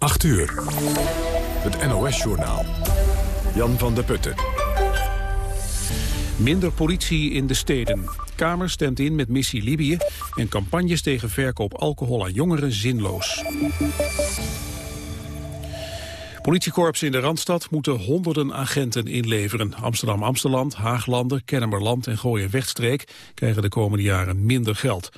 8 uur. Het NOS-journaal. Jan van der Putten. Minder politie in de steden. Kamer stemt in met missie Libië en campagnes tegen verkoop alcohol aan jongeren zinloos. Politiekorps in de Randstad moeten honderden agenten inleveren. Amsterdam-Amsteland, Haaglanden, Kennemerland en Gooien-Wegstreek krijgen de komende jaren minder geld.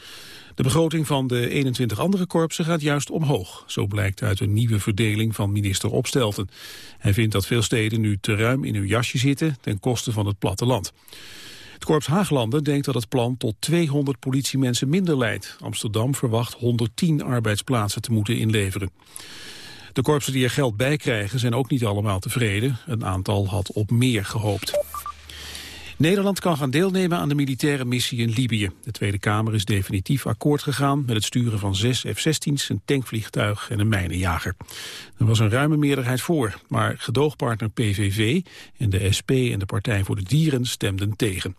De begroting van de 21 andere korpsen gaat juist omhoog. Zo blijkt uit een nieuwe verdeling van minister Opstelten. Hij vindt dat veel steden nu te ruim in hun jasje zitten ten koste van het platteland. Het korps Haaglanden denkt dat het plan tot 200 politiemensen minder leidt. Amsterdam verwacht 110 arbeidsplaatsen te moeten inleveren. De korpsen die er geld bij krijgen zijn ook niet allemaal tevreden. Een aantal had op meer gehoopt. Nederland kan gaan deelnemen aan de militaire missie in Libië. De Tweede Kamer is definitief akkoord gegaan met het sturen van zes F-16's, een tankvliegtuig en een mijnenjager. Er was een ruime meerderheid voor, maar gedoogpartner PVV en de SP en de Partij voor de Dieren stemden tegen.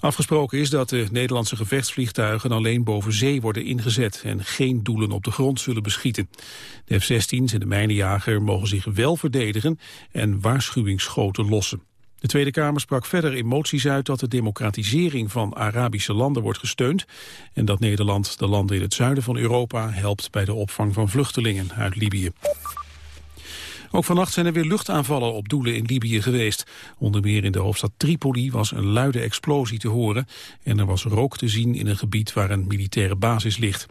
Afgesproken is dat de Nederlandse gevechtsvliegtuigen alleen boven zee worden ingezet en geen doelen op de grond zullen beschieten. De F-16's en de mijnenjager mogen zich wel verdedigen en waarschuwingsschoten lossen. De Tweede Kamer sprak verder in moties uit dat de democratisering van Arabische landen wordt gesteund en dat Nederland de landen in het zuiden van Europa helpt bij de opvang van vluchtelingen uit Libië. Ook vannacht zijn er weer luchtaanvallen op doelen in Libië geweest. Onder meer in de hoofdstad Tripoli was een luide explosie te horen... en er was rook te zien in een gebied waar een militaire basis ligt.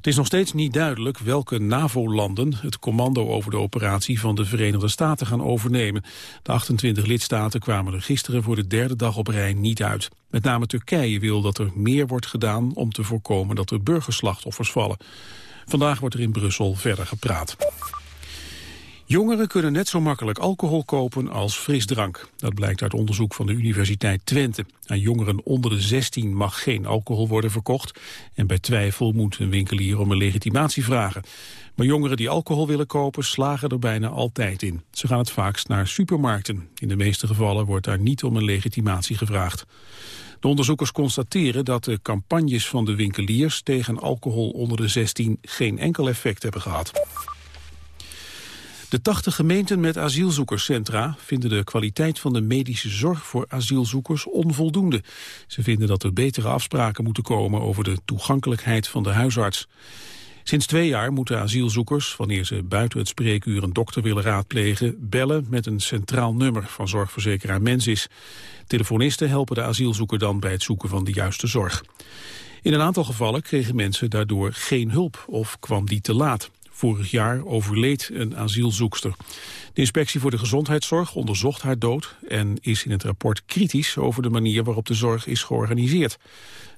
Het is nog steeds niet duidelijk welke NAVO-landen het commando over de operatie van de Verenigde Staten gaan overnemen. De 28 lidstaten kwamen er gisteren voor de derde dag op rij niet uit. Met name Turkije wil dat er meer wordt gedaan om te voorkomen dat er burgerslachtoffers vallen. Vandaag wordt er in Brussel verder gepraat. Jongeren kunnen net zo makkelijk alcohol kopen als frisdrank. Dat blijkt uit onderzoek van de Universiteit Twente. Aan jongeren onder de 16 mag geen alcohol worden verkocht. En bij twijfel moet een winkelier om een legitimatie vragen. Maar jongeren die alcohol willen kopen slagen er bijna altijd in. Ze gaan het vaakst naar supermarkten. In de meeste gevallen wordt daar niet om een legitimatie gevraagd. De onderzoekers constateren dat de campagnes van de winkeliers tegen alcohol onder de 16 geen enkel effect hebben gehad. De 80 gemeenten met asielzoekerscentra vinden de kwaliteit van de medische zorg voor asielzoekers onvoldoende. Ze vinden dat er betere afspraken moeten komen over de toegankelijkheid van de huisarts. Sinds twee jaar moeten asielzoekers, wanneer ze buiten het spreekuur een dokter willen raadplegen, bellen met een centraal nummer van zorgverzekeraar Mensis. Telefonisten helpen de asielzoeker dan bij het zoeken van de juiste zorg. In een aantal gevallen kregen mensen daardoor geen hulp of kwam die te laat. Vorig jaar overleed een asielzoekster. De inspectie voor de gezondheidszorg onderzocht haar dood... en is in het rapport kritisch over de manier waarop de zorg is georganiseerd.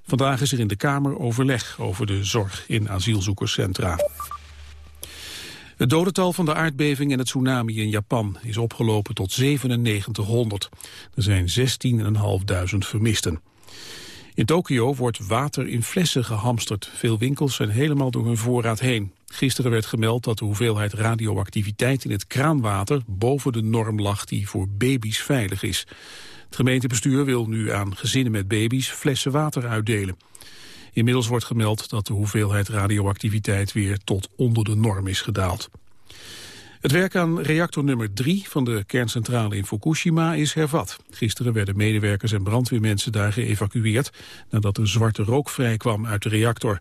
Vandaag is er in de Kamer overleg over de zorg in asielzoekerscentra. Het dodental van de aardbeving en het tsunami in Japan is opgelopen tot 9700. Er zijn 16.500 vermisten. In Tokio wordt water in flessen gehamsterd. Veel winkels zijn helemaal door hun voorraad heen. Gisteren werd gemeld dat de hoeveelheid radioactiviteit in het kraanwater boven de norm lag die voor baby's veilig is. Het gemeentebestuur wil nu aan gezinnen met baby's flessen water uitdelen. Inmiddels wordt gemeld dat de hoeveelheid radioactiviteit weer tot onder de norm is gedaald. Het werk aan reactor nummer 3 van de kerncentrale in Fukushima is hervat. Gisteren werden medewerkers en brandweermensen daar geëvacueerd... nadat er zwarte rook vrijkwam uit de reactor.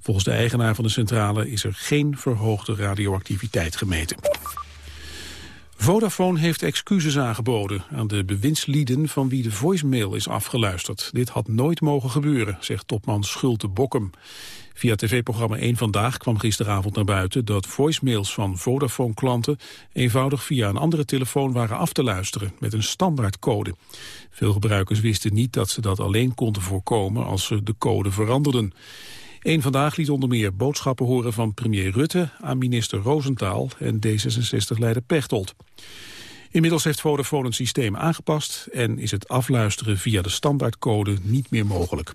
Volgens de eigenaar van de centrale is er geen verhoogde radioactiviteit gemeten. Vodafone heeft excuses aangeboden aan de bewindslieden van wie de voicemail is afgeluisterd. Dit had nooit mogen gebeuren, zegt topman Schulte Bokkum. Via tv-programma 1 Vandaag kwam gisteravond naar buiten dat voicemails van Vodafone-klanten eenvoudig via een andere telefoon waren af te luisteren met een standaardcode. Veel gebruikers wisten niet dat ze dat alleen konden voorkomen als ze de code veranderden. Eén Vandaag liet onder meer boodschappen horen van premier Rutte aan minister Rosentaal en D66-leider Pechtold. Inmiddels heeft Vodafone het systeem aangepast en is het afluisteren via de standaardcode niet meer mogelijk.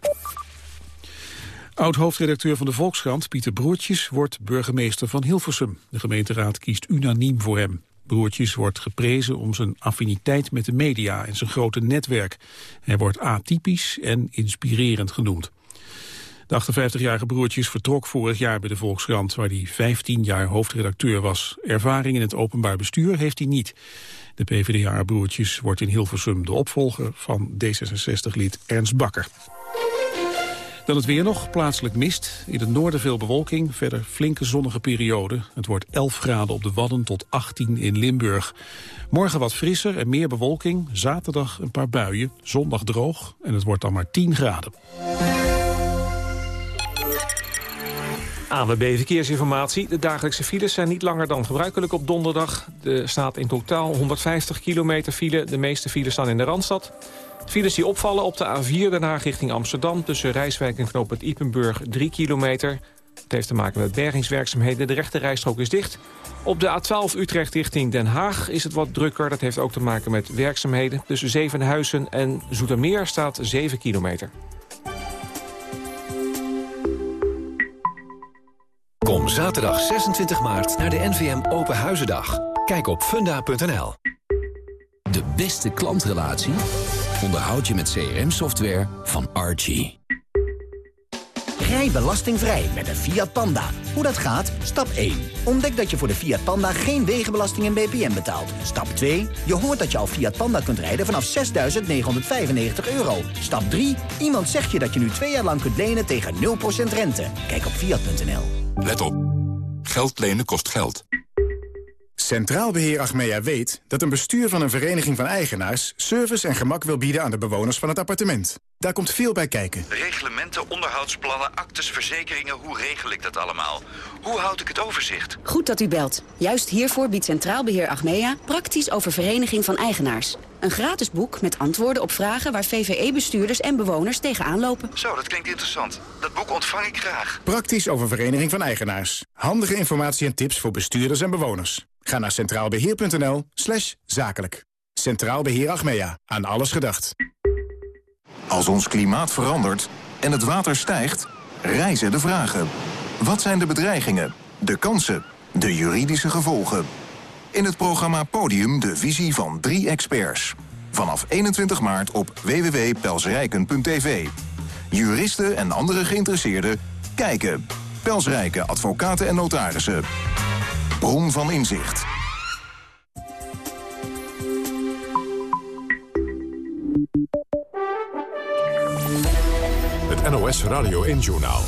Oud-hoofdredacteur van de Volkskrant, Pieter Broertjes, wordt burgemeester van Hilversum. De gemeenteraad kiest unaniem voor hem. Broertjes wordt geprezen om zijn affiniteit met de media en zijn grote netwerk. Hij wordt atypisch en inspirerend genoemd. De 58-jarige broertjes vertrok vorig jaar bij de Volkskrant... waar hij 15 jaar hoofdredacteur was. Ervaring in het openbaar bestuur heeft hij niet. De PvdA-broertjes wordt in Hilversum de opvolger van D66-lid Ernst Bakker. Dan het weer nog, plaatselijk mist. In het noorden veel bewolking, verder flinke zonnige periode. Het wordt 11 graden op de Wadden tot 18 in Limburg. Morgen wat frisser en meer bewolking. Zaterdag een paar buien, zondag droog en het wordt dan maar 10 graden. ANWB Verkeersinformatie. De dagelijkse files zijn niet langer dan gebruikelijk op donderdag. Er staat in totaal 150 kilometer file. De meeste files staan in de Randstad. Files die opvallen op de A4 Den Haag richting Amsterdam... tussen Rijswijk en Knoop het Ipenburg 3 kilometer. Het heeft te maken met bergingswerkzaamheden. De rechte rijstrook is dicht. Op de A12 Utrecht richting Den Haag is het wat drukker. Dat heeft ook te maken met werkzaamheden. Tussen Zevenhuizen en Zoetermeer staat 7 kilometer. Kom zaterdag 26 maart naar de NVM Open Huizendag. Kijk op funda.nl. De beste klantrelatie onderhoud je met CRM-software van Archie. Rij belastingvrij met een Fiat Panda. Hoe dat gaat? Stap 1. Ontdek dat je voor de Fiat Panda geen wegenbelasting en BPM betaalt. Stap 2. Je hoort dat je al Fiat Panda kunt rijden vanaf 6.995 euro. Stap 3. Iemand zegt je dat je nu twee jaar lang kunt lenen tegen 0% rente. Kijk op Fiat.nl. Let op. Geld lenen kost geld. Centraal Beheer Achmea weet dat een bestuur van een vereniging van eigenaars... service en gemak wil bieden aan de bewoners van het appartement. Daar komt veel bij kijken. Reglementen, onderhoudsplannen, actes, verzekeringen, hoe regel ik dat allemaal? Hoe houd ik het overzicht? Goed dat u belt. Juist hiervoor biedt Centraal Beheer Achmea praktisch over vereniging van eigenaars. Een gratis boek met antwoorden op vragen waar VVE-bestuurders en bewoners tegenaan lopen. Zo, dat klinkt interessant. Dat boek ontvang ik graag. Praktisch over vereniging van eigenaars. Handige informatie en tips voor bestuurders en bewoners. Ga naar centraalbeheer.nl slash zakelijk. Centraal Beheer Achmea. Aan alles gedacht. Als ons klimaat verandert en het water stijgt, rijzen de vragen. Wat zijn de bedreigingen, de kansen, de juridische gevolgen? In het programma Podium de visie van drie experts. Vanaf 21 maart op www.pelsrijken.tv. Juristen en andere geïnteresseerden kijken. Pelsrijken, advocaten en notarissen. Bron van inzicht. Het NOS Radio 1-journaal.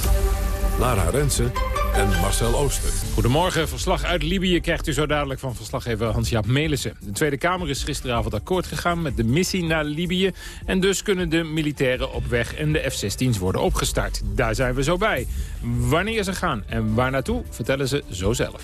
Lara Rensen en Marcel Ooster. Goedemorgen, verslag uit Libië krijgt u zo dadelijk van verslaggever Hans-Jaap Melissen. De Tweede Kamer is gisteravond akkoord gegaan met de missie naar Libië. En dus kunnen de militairen op weg en de F-16's worden opgestart. Daar zijn we zo bij. Wanneer ze gaan en waar naartoe, vertellen ze zo zelf.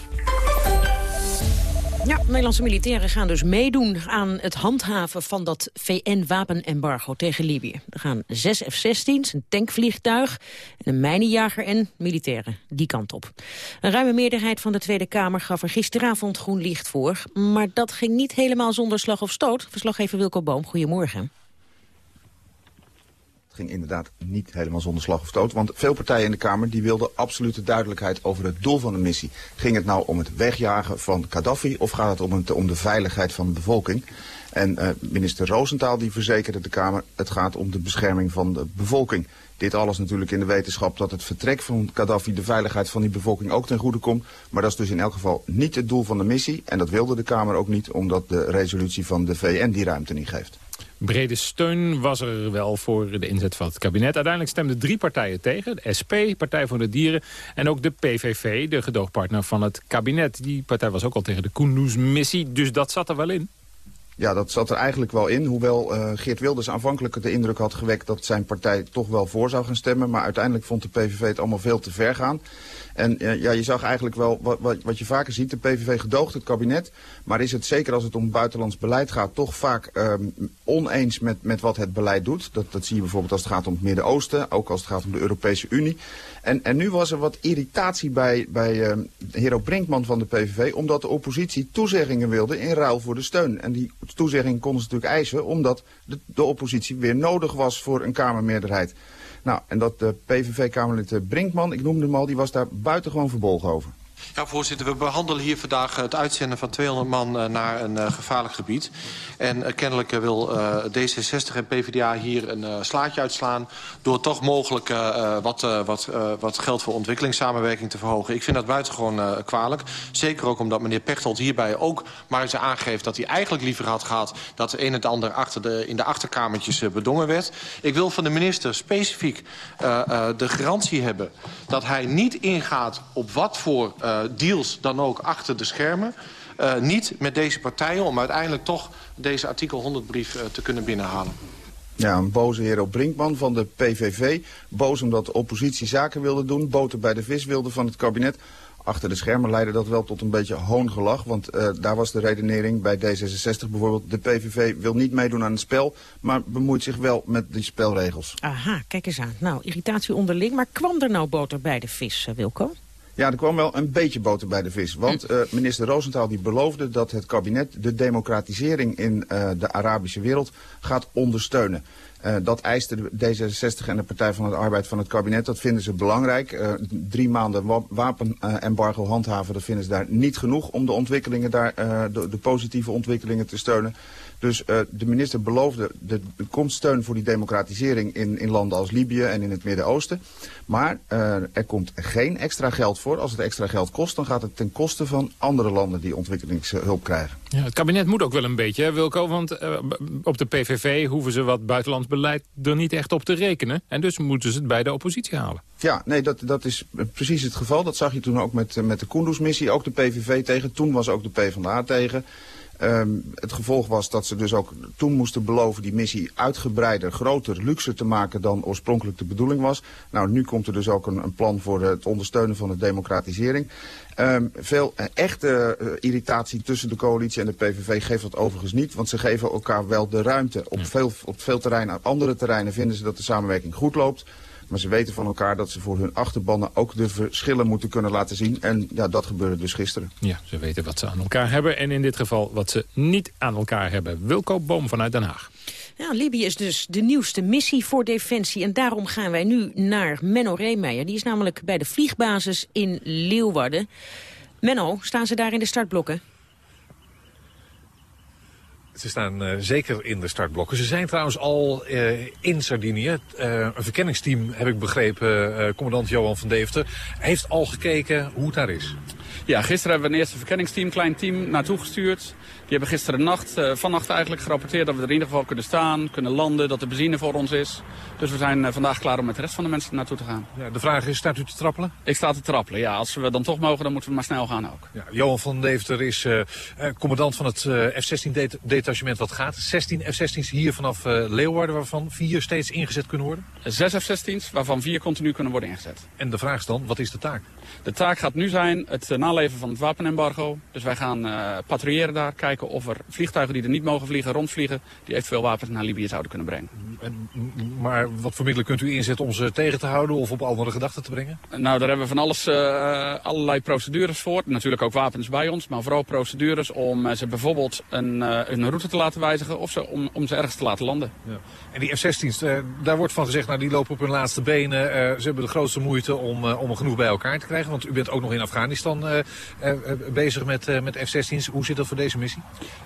Ja, Nederlandse militairen gaan dus meedoen aan het handhaven van dat VN-wapenembargo tegen Libië. Er gaan zes F-16's, een tankvliegtuig, een mijnenjager en militairen die kant op. Een ruime meerderheid van de Tweede Kamer gaf er gisteravond groen licht voor. Maar dat ging niet helemaal zonder slag of stoot. Verslaggever Wilco Boom, goedemorgen. Het ging inderdaad niet helemaal zonder slag of stoot. Want veel partijen in de Kamer die wilden absolute duidelijkheid over het doel van de missie. Ging het nou om het wegjagen van Gaddafi of gaat het om, het, om de veiligheid van de bevolking? En uh, minister Roosentaal die verzekerde de Kamer, het gaat om de bescherming van de bevolking. Dit alles natuurlijk in de wetenschap dat het vertrek van Gaddafi de veiligheid van die bevolking ook ten goede komt. Maar dat is dus in elk geval niet het doel van de missie. En dat wilde de Kamer ook niet omdat de resolutie van de VN die ruimte niet geeft. Brede steun was er wel voor de inzet van het kabinet. Uiteindelijk stemden drie partijen tegen. De SP, Partij voor de Dieren en ook de PVV, de gedoogpartner van het kabinet. Die partij was ook al tegen de Kunduz-missie, dus dat zat er wel in. Ja, dat zat er eigenlijk wel in. Hoewel uh, Geert Wilders aanvankelijk de indruk had gewekt dat zijn partij toch wel voor zou gaan stemmen. Maar uiteindelijk vond de PVV het allemaal veel te ver gaan. En uh, ja, je zag eigenlijk wel wat, wat, wat, je vaker ziet. De PVV gedoogt het kabinet. Maar is het zeker als het om buitenlands beleid gaat toch vaak um, oneens met, met wat het beleid doet. Dat, dat zie je bijvoorbeeld als het gaat om het Midden-Oosten. Ook als het gaat om de Europese Unie. En, en nu was er wat irritatie bij, bij uh, Hero Brinkman van de PVV... omdat de oppositie toezeggingen wilde in ruil voor de steun. En die toezeggingen konden ze natuurlijk eisen... omdat de, de oppositie weer nodig was voor een Kamermeerderheid. Nou, en dat de PVV-Kamerlid Brinkman, ik noemde hem al, die was daar buitengewoon verbolgen over. Ja, voorzitter, we behandelen hier vandaag het uitzenden van 200 man uh, naar een uh, gevaarlijk gebied. En uh, kennelijk wil D66 en PvdA hier een slaatje uitslaan... door toch mogelijk wat, wat, wat geld voor ontwikkelingssamenwerking te verhogen. Ik vind dat buitengewoon kwalijk. Zeker ook omdat meneer Pechtold hierbij ook maar eens aangeeft... dat hij eigenlijk liever had gehad dat een en het ander achter de, in de achterkamertjes bedongen werd. Ik wil van de minister specifiek de garantie hebben dat hij niet ingaat op wat voor deals dan ook achter de schermen. Uh, niet met deze partijen om uiteindelijk toch deze artikel 100-brief uh, te kunnen binnenhalen. Ja, een boze heer op Brinkman van de PVV. Boos omdat de oppositie zaken wilde doen. Boter bij de vis wilde van het kabinet. Achter de schermen leidde dat wel tot een beetje hoongelach. Want uh, daar was de redenering bij D66 bijvoorbeeld. De PVV wil niet meedoen aan het spel, maar bemoeit zich wel met die spelregels. Aha, kijk eens aan. Nou, irritatie onderling. Maar kwam er nou boter bij de vis, Wilco? Ja, er kwam wel een beetje boter bij de vis. Want uh, minister Roosentaal die beloofde dat het kabinet de democratisering in uh, de Arabische wereld gaat ondersteunen. Uh, dat eiste de D66 en de Partij van de Arbeid van het kabinet. Dat vinden ze belangrijk. Uh, drie maanden wa wapenembargo handhaven, dat vinden ze daar niet genoeg om de ontwikkelingen daar, uh, de, de positieve ontwikkelingen te steunen. Dus uh, de minister beloofde, de, er komt steun voor die democratisering in, in landen als Libië en in het Midden-Oosten. Maar uh, er komt geen extra geld voor. Als het extra geld kost, dan gaat het ten koste van andere landen die ontwikkelingshulp krijgen. Ja, het kabinet moet ook wel een beetje, hè, Wilco, want uh, op de PVV hoeven ze wat buitenlands beleid er niet echt op te rekenen. En dus moeten ze het bij de oppositie halen. Ja, nee, dat, dat is precies het geval. Dat zag je toen ook met, met de Kunduz-missie. Ook de PVV tegen. Toen was ook de PvdA tegen. Um, het gevolg was dat ze dus ook toen moesten beloven die missie uitgebreider, groter, luxer te maken dan oorspronkelijk de bedoeling was. Nou, nu komt er dus ook een, een plan voor het ondersteunen van de democratisering. Um, veel uh, echte uh, irritatie tussen de coalitie en de PVV geeft dat overigens niet. Want ze geven elkaar wel de ruimte. Op, veel, op veel terreinen, op andere terreinen vinden ze dat de samenwerking goed loopt. Maar ze weten van elkaar dat ze voor hun achterbannen ook de verschillen moeten kunnen laten zien. En ja, dat gebeurde dus gisteren. Ja, ze weten wat ze aan elkaar hebben. En in dit geval wat ze niet aan elkaar hebben. Wilco Boom vanuit Den Haag. Ja, Libië is dus de nieuwste missie voor Defensie. En daarom gaan wij nu naar Menno Reemeijer. Die is namelijk bij de vliegbasis in Leeuwarden. Menno, staan ze daar in de startblokken? Ze staan uh, zeker in de startblokken. Ze zijn trouwens al uh, in Sardinië. Uh, een verkenningsteam, heb ik begrepen, commandant Johan van Deventer... heeft al gekeken hoe het daar is. Ja, gisteren hebben we een eerste verkenningsteam, klein team, naartoe gestuurd. Hebben gisteren nacht, uh, vannacht eigenlijk gerapporteerd dat we er in ieder geval kunnen staan, kunnen landen, dat er benzine voor ons is. Dus we zijn uh, vandaag klaar om met de rest van de mensen naartoe te gaan. Ja, de vraag is, staat u te trappelen? Ik sta te trappelen, ja. Als we dan toch mogen, dan moeten we maar snel gaan ook. Ja, Johan van Deventer is uh, commandant van het F-16-detachement wat gaat. 16 F-16's hier vanaf Leeuwarden, waarvan vier steeds ingezet kunnen worden? Zes F-16's, waarvan vier continu kunnen worden ingezet. En de vraag is dan, wat is de taak? De taak gaat nu zijn het naleven van het wapenembargo. Dus wij gaan patrouilleren daar, kijken of er vliegtuigen die er niet mogen vliegen, rondvliegen, die eventueel wapens naar Libië zouden kunnen brengen. En, maar wat voor middelen kunt u inzetten om ze tegen te houden of op andere gedachten te brengen? Nou, daar hebben we van alles, uh, allerlei procedures voor. Natuurlijk ook wapens bij ons, maar vooral procedures om uh, ze bijvoorbeeld een, uh, een route te laten wijzigen of ze, om, om ze ergens te laten landen. Ja. En die F-16's, daar wordt van gezegd, nou die lopen op hun laatste benen. ze hebben de grootste moeite om, om er genoeg bij elkaar te krijgen. Want u bent ook nog in Afghanistan bezig met, met F-16's. Hoe zit dat voor deze missie?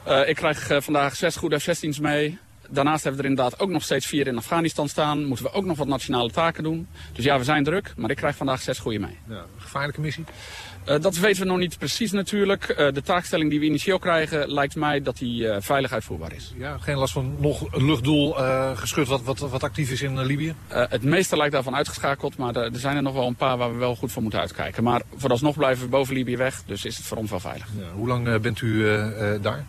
Uh, ik krijg uh, vandaag zes goede F-16's mee. Daarnaast hebben we er inderdaad ook nog steeds vier in Afghanistan staan. Moeten we ook nog wat nationale taken doen. Dus ja, we zijn druk, maar ik krijg vandaag zes goede mee. Ja, gevaarlijke missie? Uh, dat weten we nog niet precies natuurlijk. Uh, de taakstelling die we initieel krijgen lijkt mij dat die uh, veilig uitvoerbaar is. Ja, geen last van nog een luchtdoel geschud wat, wat, wat actief is in Libië? het meeste lijkt daarvan uitgeschakeld, maar er zijn er nog wel een paar waar we wel goed voor moeten uitkijken. Maar vooralsnog blijven we boven Libië weg, dus is het voor ons wel veilig. Ja, hoe lang bent u daar?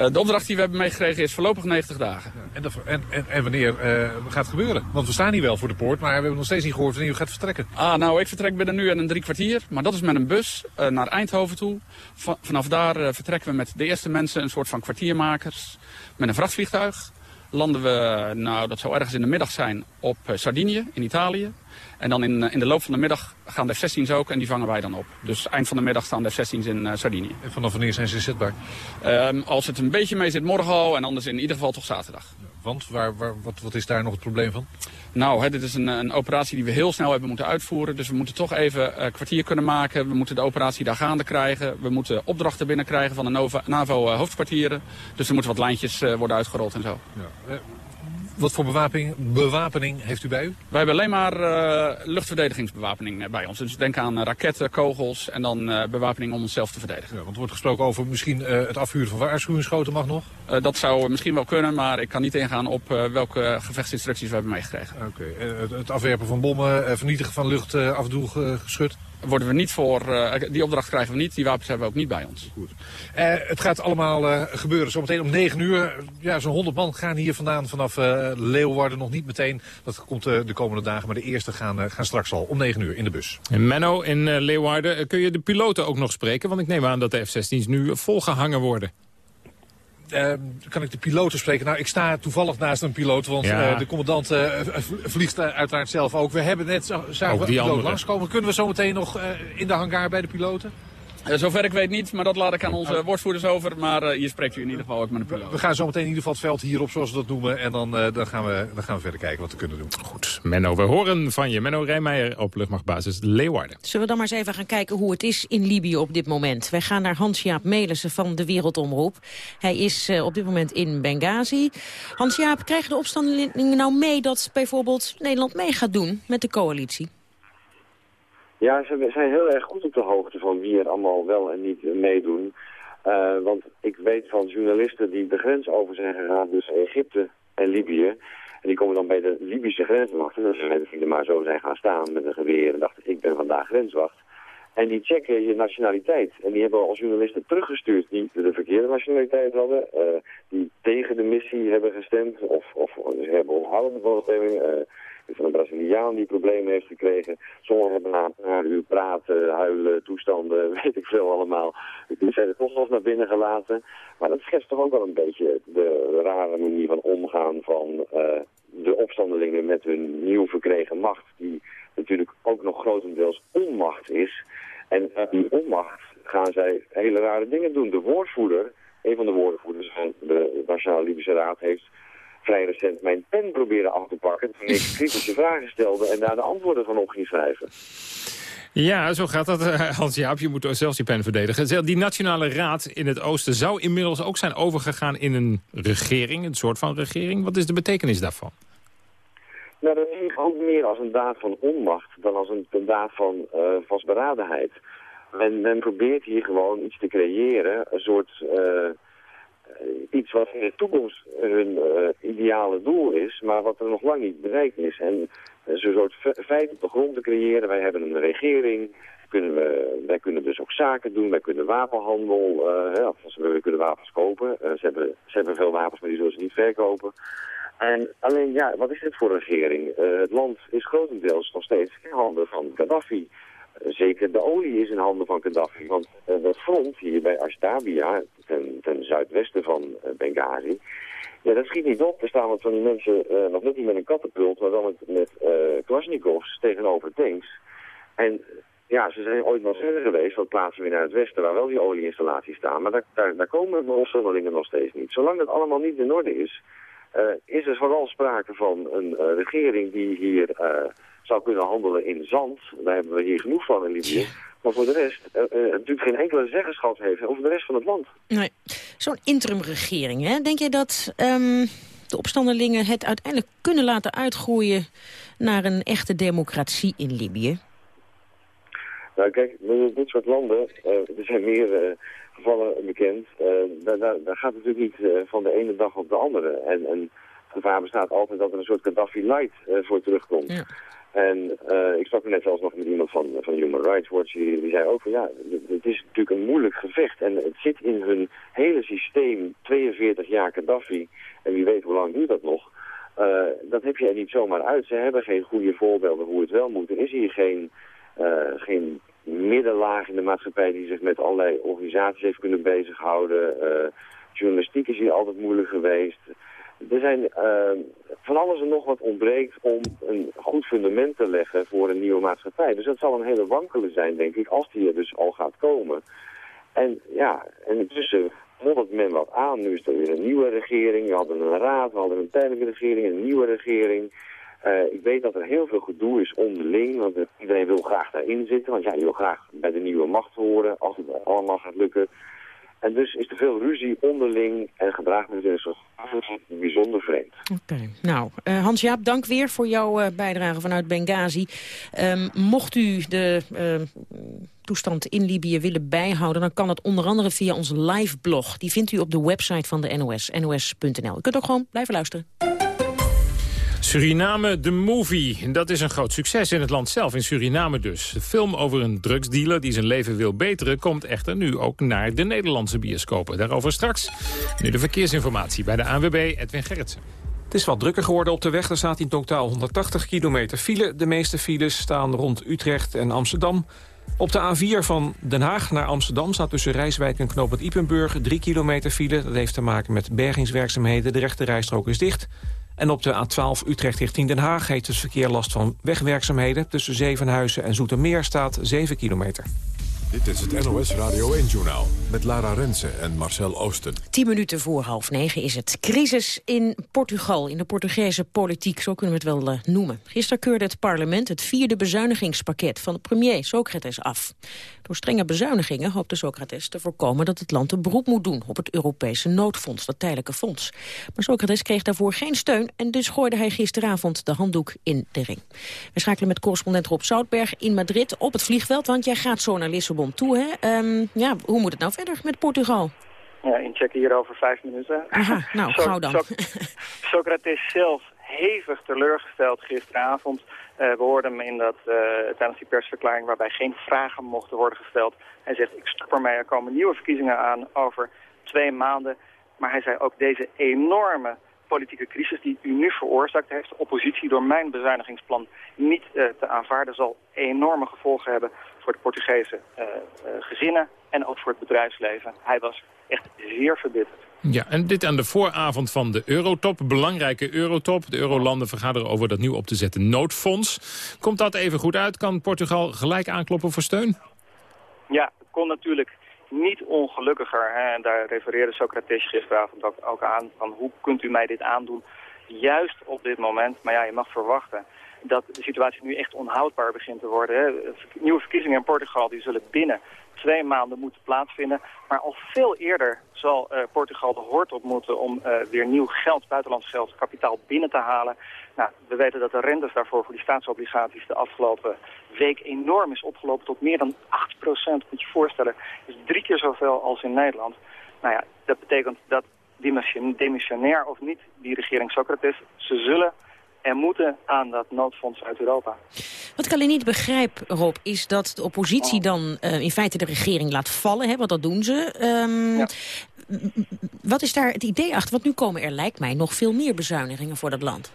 Uh, de opdracht die we hebben meegekregen is voorlopig 90 dagen. En, de, en, en, en, wanneer uh, gaat het gebeuren? Want we staan hier wel voor de poort, maar we hebben nog steeds niet gehoord wanneer u gaat vertrekken. Ah, nou, ik vertrek binnen nu en een drie kwartier. Maar dat is met een bus uh, naar Eindhoven toe. Va vanaf daar vertrekken we met de eerste mensen, een soort van kwartiermakers, met een vrachtvliegtuig. Landen we, nou, dat zou ergens in de middag zijn, op Sardinië in Italië. En dan in, in de loop van de middag gaan de F-16's ook en die vangen wij dan op. Dus eind van de middag staan de F-16's in uh, Sardinië. En vanaf wanneer zijn ze zetbaar? Um, als het een beetje mee zit morgen al en anders in ieder geval toch zaterdag. Want waar, waar, wat, wat is daar nog het probleem van? Nou, hè, dit is een, een, operatie die we heel snel hebben moeten uitvoeren. Dus we moeten toch even een kwartier kunnen maken. We moeten de operatie daar gaande krijgen. We moeten opdrachten binnenkrijgen van de NAVO-hoofdkwartieren. dus er moeten wat lijntjes worden uitgerold en zo. Ja. Wat voor bewapening, bewapening heeft u bij u? Wij hebben alleen maar uh, luchtverdedigingsbewapening bij ons. Dus denk aan raketten, kogels en dan uh, bewapening om onszelf te verdedigen. Ja, want er wordt gesproken over misschien uh, het afvuren van waarschuwingsschoten mag nog? dat zou misschien wel kunnen, maar ik kan niet ingaan op welke gevechtsinstructies we hebben meegekregen. Oké, okay. het afwerpen van bommen, vernietigen van luchtafdoelgeschut? Worden we niet voor, uh, die opdracht krijgen we niet, die wapens hebben we ook niet bij ons. Goed. Uh, het gaat allemaal uh, gebeuren zometeen om 9 uur. Ja, zo'n 100 man gaan hier vandaan vanaf Leeuwarden nog niet meteen. Dat komt de komende dagen, maar de eerste gaan, gaan straks al om 9 uur in de bus. En Menno in Leeuwarden, kun je de piloten ook nog spreken? Want ik neem aan dat de F-16's nu volgehangen worden. Uh, kan ik de piloten spreken? Nou, ik sta toevallig naast een piloot, want ja. uh, de commandant uh, vliegt uiteraard zelf ook. We hebben net zagen we een piloot langskomen. Kunnen we zo meteen nog in de hangar bij de piloten? Uh, zover ik weet niet, maar dat laat ik aan onze woordvoerders over. Maar uh, hier spreekt u in ieder geval ook met een piloot. We gaan zo meteen in ieder geval het veld hierop, zoals we dat noemen. En dan, uh, dan, gaan, we, dan gaan we verder kijken wat we kunnen doen. Goed, Menno, we horen van je. Menno Rijmeijer op luchtmachtbasis Leeuwarden. Zullen we dan maar eens even gaan kijken hoe het is in Libië op dit moment? Wij gaan naar Hans-Jaap Melissen van de Wereldomroep. Hij is op dit moment in Benghazi. Hans-Jaap, krijgen de opstandelingen nou mee dat bijvoorbeeld Nederland mee gaat doen met de coalitie? Ja, ze zijn heel erg goed op de hoogte van wie er allemaal wel en niet meedoen. Uh, want ik weet van journalisten die de grens over zijn gegaan, dus Egypte en Libië. En die komen dan bij de Libische grenswacht. En dan zijn er maar zo zijn gaan staan met een geweer en dachten ik ben vandaag grenswacht. En die checken je nationaliteit. En die hebben als journalisten teruggestuurd die de verkeerde nationaliteit hadden. Uh, die tegen de missie hebben gestemd of, of ze hebben onthoudende voorstelling. Uh, van een Braziliaan die problemen heeft gekregen. Sommigen hebben na een paar praten, huilen, toestanden, weet ik veel allemaal. Die zijn er toch nog naar binnen gelaten. Maar dat schetst toch ook wel een beetje de rare manier van omgaan van uh, de opstandelingen met hun nieuw verkregen macht. Die natuurlijk ook nog grotendeels onmacht is. En die onmacht gaan zij hele rare dingen doen. De woordvoerder, een van de woordvoerders van de Nationale Libische Raad, heeft vrij recent mijn pen proberen af te pakken... toen ik kritische vragen stelde en daar de antwoorden van op ging schrijven. Ja, zo gaat dat, eh, Hans-Jaap. Je moet zelfs die pen verdedigen. Die Nationale Raad in het Oosten zou inmiddels ook zijn overgegaan in een regering, een soort van regering. Wat is de betekenis daarvan? Nou, dat zie ik ook meer als een daad van onmacht dan als een, daad van uh, vastberadenheid. Men, men probeert hier gewoon iets te creëren, een soort... Uh, eh, iets wat in de toekomst hun uh, ideale doel is, maar wat er nog lang niet bereikt is. En uh, zo'n soort feit op de grond te creëren. Wij hebben een regering, kunnen we, wij kunnen dus ook zaken doen, wij kunnen wapenhandel, hè, we kunnen wapens kopen. ze, hebben, ze hebben veel wapens, maar die zullen ze niet verkopen. En alleen, ja, wat is dit voor regering? het land is grotendeels nog steeds in handen van Gaddafi zeker de olie is in handen van Gaddafi. Want uh, dat front hier bij Ashtabia, ten, ten zuidwesten van uh, Benghazi, ja, dat schiet niet op. Er staan wat van die mensen uh, nog net niet met een kattenpult, maar wel met, met Klasnikovs tegenover tanks. En ja, ze zijn ooit nog verder geweest, wat plaatsen weer naar het westen, waar wel die olieinstallaties staan. Maar daar, daar, komen de opstandelingen nog steeds niet. Zolang dat allemaal niet in orde is, is er vooral sprake van een regering die hier zou kunnen handelen in zand. Daar hebben we hier genoeg van in Libië. Maar voor de rest uh, uh, natuurlijk geen enkele zeggenschap heeft over de rest van het land. Nee. Zo'n interimregering, hè? denk je dat um, de opstandelingen het uiteindelijk kunnen laten uitgroeien naar een echte democratie in Libië? Nou kijk, met dit soort landen, uh, er zijn meer gevallen bekend, daar, daar, daar, gaat het natuurlijk niet van de ene dag op de andere. En, en het gevaar bestaat altijd dat er een soort Gaddafi-light voor terugkomt. Ja. En uh, ik sprak net zelfs nog met iemand van, van Human Rights Watch, die, die zei ook van ja, het is natuurlijk een moeilijk gevecht. En het zit in hun hele systeem, 42 jaar Gaddafi, en wie weet hoe lang duurt dat nog. Uh, dat heb je er niet zomaar uit. Ze hebben geen goede voorbeelden hoe het wel moet. Er is hier geen, uh, geen middenlaag in de maatschappij die zich met allerlei organisaties heeft kunnen bezighouden. journalistiek is hier altijd moeilijk geweest er zijn uh, van alles en nog wat ontbreekt om een goed fundament te leggen voor een nieuwe maatschappij. Dus dat zal een hele wankele zijn, denk ik, als die er dus al gaat komen. En ja, en intussen moddert men wat aan. Nu is er weer een nieuwe regering. We hadden een raad, we hadden een tijdelijke regering, een nieuwe regering. Uh, ik weet dat er heel veel gedoe is onderling, want iedereen wil graag daarin zitten. Want ja, je wil graag bij de nieuwe macht horen, als het allemaal gaat lukken. En dus is er veel ruzie onderling en gedraagt men zich bijzonder vreemd. Oké, nou, uh, Hans-Jaap, dank weer voor jouw uh, bijdrage vanuit Benghazi. Um, mocht u de uh, toestand in Libië willen bijhouden... dan kan dat onder andere via onze live blog. Die vindt u op de website van de NOS, nos.nl. U kunt ook gewoon blijven luisteren. Suriname The Movie. Dat is een groot succes in het land zelf, in Suriname dus. De film over een drugsdealer die zijn leven wil beteren... komt echter nu ook naar de Nederlandse bioscopen. Daarover straks. Nu de verkeersinformatie bij de ANWB Edwin Gerritsen. Het is wat drukker geworden op de weg. Er staat in totaal 180 kilometer file. De meeste files staan rond Utrecht en Amsterdam. Op de A4 van Den Haag naar Amsterdam staat tussen Rijswijk en Knoop Ipenburg 3 kilometer file. Dat heeft te maken met bergingswerkzaamheden. De rechte rijstrook is dicht. En op de A12 Utrecht richting Den Haag heeft het verkeer last van wegwerkzaamheden. Tussen Zevenhuizen en Zoetermeer staat 7 kilometer. Dit is het NOS Radio 1-journaal met Lara Rensen en Marcel Oosten. Tien minuten voor half negen is het. Crisis in Portugal, in de Portugese politiek, zo kunnen we het wel uh, noemen. Gisteren keurde het parlement het vierde bezuinigingspakket van de premier Socrates af. Door strenge bezuinigingen hoopte Socrates te voorkomen dat het land een beroep moet doen op het Europese noodfonds, dat tijdelijke fonds. Maar Socrates kreeg daarvoor geen steun en dus gooide hij gisteravond de handdoek in de ring. We schakelen met correspondent Rob Zoutberg in Madrid op het vliegveld, want jij gaat zo naar Lissabon toe. Hè? Um, ja, hoe moet het nou verder met Portugal? Ja, inchecken hier over vijf minuten. Aha, nou, so gauw dan. So Socrates zelf hevig teleurgesteld gisteravond. Uh, we hoorden hem in dat, uh, tijdens die persverklaring waarbij geen vragen mochten worden gesteld. Hij zegt, ik stop ermee, er komen nieuwe verkiezingen aan over twee maanden. Maar hij zei ook deze enorme politieke crisis die u nu veroorzaakt heeft, de oppositie door mijn bezuinigingsplan niet uh, te aanvaarden, zal enorme gevolgen hebben voor de Portugese gezinnen en ook voor het bedrijfsleven. Hij was echt zeer verbitterd. Ja, en dit aan de vooravond van de Eurotop, belangrijke Eurotop. De Eurolanden vergaderen over dat nieuw op te zetten noodfonds. Komt dat even goed uit? Kan Portugal gelijk aankloppen voor steun? Ja, kon natuurlijk niet ongelukkiger. Hè? En daar refereerde Socrates gisteravond ook aan van hoe kunt u mij dit aandoen? Juist op dit moment, maar ja, je mag verwachten dat de situatie nu echt onhoudbaar begint te worden. Hè? Nieuwe verkiezingen in Portugal die zullen binnen twee maanden moeten plaatsvinden. Maar al veel eerder zal uh, Portugal de hoort op moeten om uh, weer nieuw geld, buitenlands geld, kapitaal binnen te halen. Nou, we weten dat de rentes daarvoor voor die staatsobligaties de afgelopen week enorm is opgelopen tot meer dan 8 procent. Moet je je voorstellen, is drie keer zoveel als in Nederland. Nou ja, dat betekent dat demissionair of niet, die regering Socrates, ze zullen en moeten aan dat noodfonds uit Europa. Wat ik alleen niet begrijp, Rob, is dat de oppositie dan uh, in feite de regering laat vallen. Hè, want dat doen ze. Um, ja. Wat is daar het idee achter? Want nu komen er, lijkt mij, nog veel meer bezuinigingen voor dat land.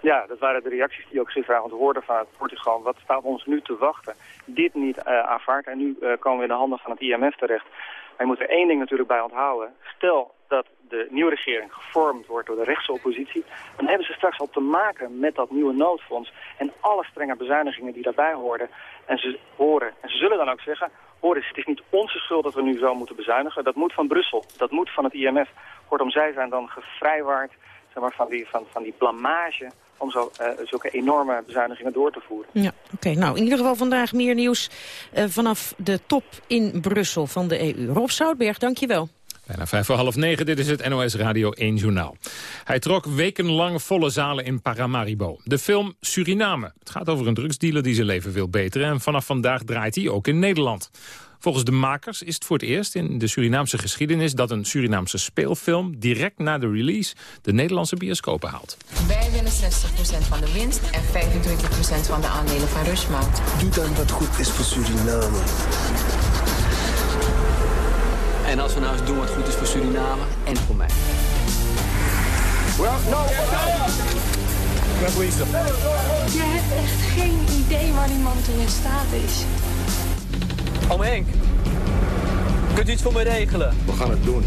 Ja, dat waren de reacties die ook gisteravond hoorden vanuit Portugal. Wat staat ons nu te wachten? Dit niet uh, aanvaard en nu uh, komen we in de handen van het IMF terecht. Maar je moet er één ding natuurlijk bij onthouden. Stel de nieuwe regering gevormd wordt door de rechtse oppositie... dan hebben ze straks al te maken met dat nieuwe noodfonds... en alle strenge bezuinigingen die daarbij horen. En ze horen. En ze zullen dan ook zeggen... hoor eens, het is niet onze schuld dat we nu zo moeten bezuinigen. Dat moet van Brussel. Dat moet van het IMF. Kortom, zij zijn dan gevrijwaard maar, van, die, van, van die blamage om zo, uh, zulke enorme bezuinigingen door te voeren. Ja, oké. Nou, in ieder geval vandaag meer nieuws uh, vanaf de top in Brussel van de EU. Rob Zoutberg, dank je wel. Bijna vijf voor half negen, dit is het NOS Radio 1 Journaal. Hij trok wekenlang volle zalen in Paramaribo. De film Suriname. Het gaat over een drugsdealer die zijn leven wil beteren... en vanaf vandaag draait hij ook in Nederland. Volgens de makers is het voor het eerst in de Surinaamse geschiedenis... dat een Surinaamse speelfilm direct na de release de Nederlandse bioscopen haalt. Wij willen 60% van de winst en 25% van de aandelen van Rushmount. Doe dan wat goed is voor Suriname. En als we nou eens doen wat goed is voor Suriname en voor mij. Well, no, Je hebt echt geen idee waar die man toe in staat is. Oom Henk, kunt u iets voor me regelen? We gaan het doen.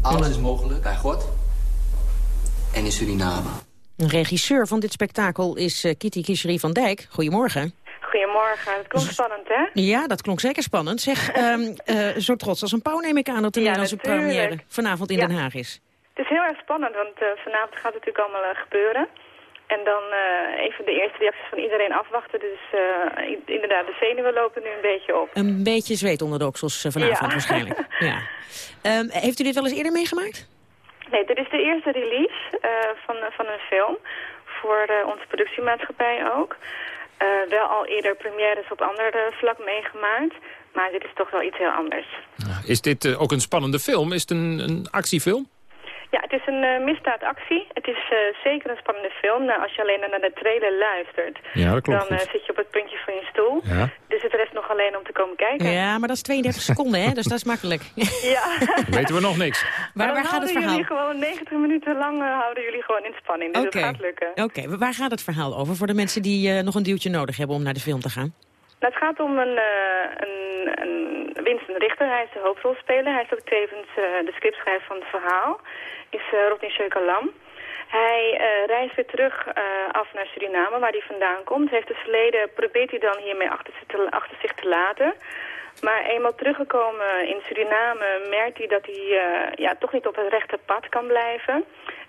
Alles is mogelijk bij God en in Suriname. Een regisseur van dit spektakel is uh, Kitty Kishri van Dijk. Goedemorgen. Goedemorgen, het klonk spannend, hè? Ja, dat klonk zeker spannend. Zeg, ehm, eh, zo trots als een pauw neem ik aan dat de Ja, Nederlandse natuurlijk. première vanavond in Ja. Den Haag is. Het is heel erg spannend, want eh, vanavond gaat het natuurlijk allemaal eh, gebeuren. En dan even de eerste reacties van iedereen afwachten. Dus inderdaad, de zenuwen lopen nu een beetje op. Een beetje zweet onder de oksels vanavond Ja. waarschijnlijk. Ja. Ehm, heeft u dit wel eens eerder meegemaakt? Nee, dit is de eerste release van, van een film. Voor onze productiemaatschappij ook. Eh, wel al eerder premières op ander eh, vlak meegemaakt. Maar dit is toch wel iets heel anders. Is dit eh, ook een spannende film? Is het een, een actiefilm? Ja, het is een eh, misdaadactie. Het is eh, zeker een spannende film. Nou, als je alleen naar de trailer luistert, Ja, dat klopt dan eh, zit je op het puntje van je stoel. Ja. Dus het rest nog alleen om te komen kijken. Ja, maar dat is 32 seconden, hè? Dus dat is makkelijk. Ja. Dan weten we nog niks. Waar, Maar waar gaat het houden verhaal? jullie gewoon 90 minuten lang houden jullie gewoon in spanning. Dus Oké. het gaat lukken. Oké, waar gaat het verhaal over voor de mensen die eh, nog een duwtje nodig hebben om naar de film te gaan? Het gaat om een, eh een, een Richter. Hij is de hoofdrolspeler. Hij is ook tevens eh, de scriptschrijver van het verhaal. Is uh, Rodney Sheukalam. Hij reist weer terug af naar Suriname, waar hij vandaan komt. Heeft het verleden, probeert hij dan hiermee achter, zich te- achter zich te laten. Maar eenmaal teruggekomen in Suriname merkt hij dat hij ja, toch niet op het rechte pad kan blijven.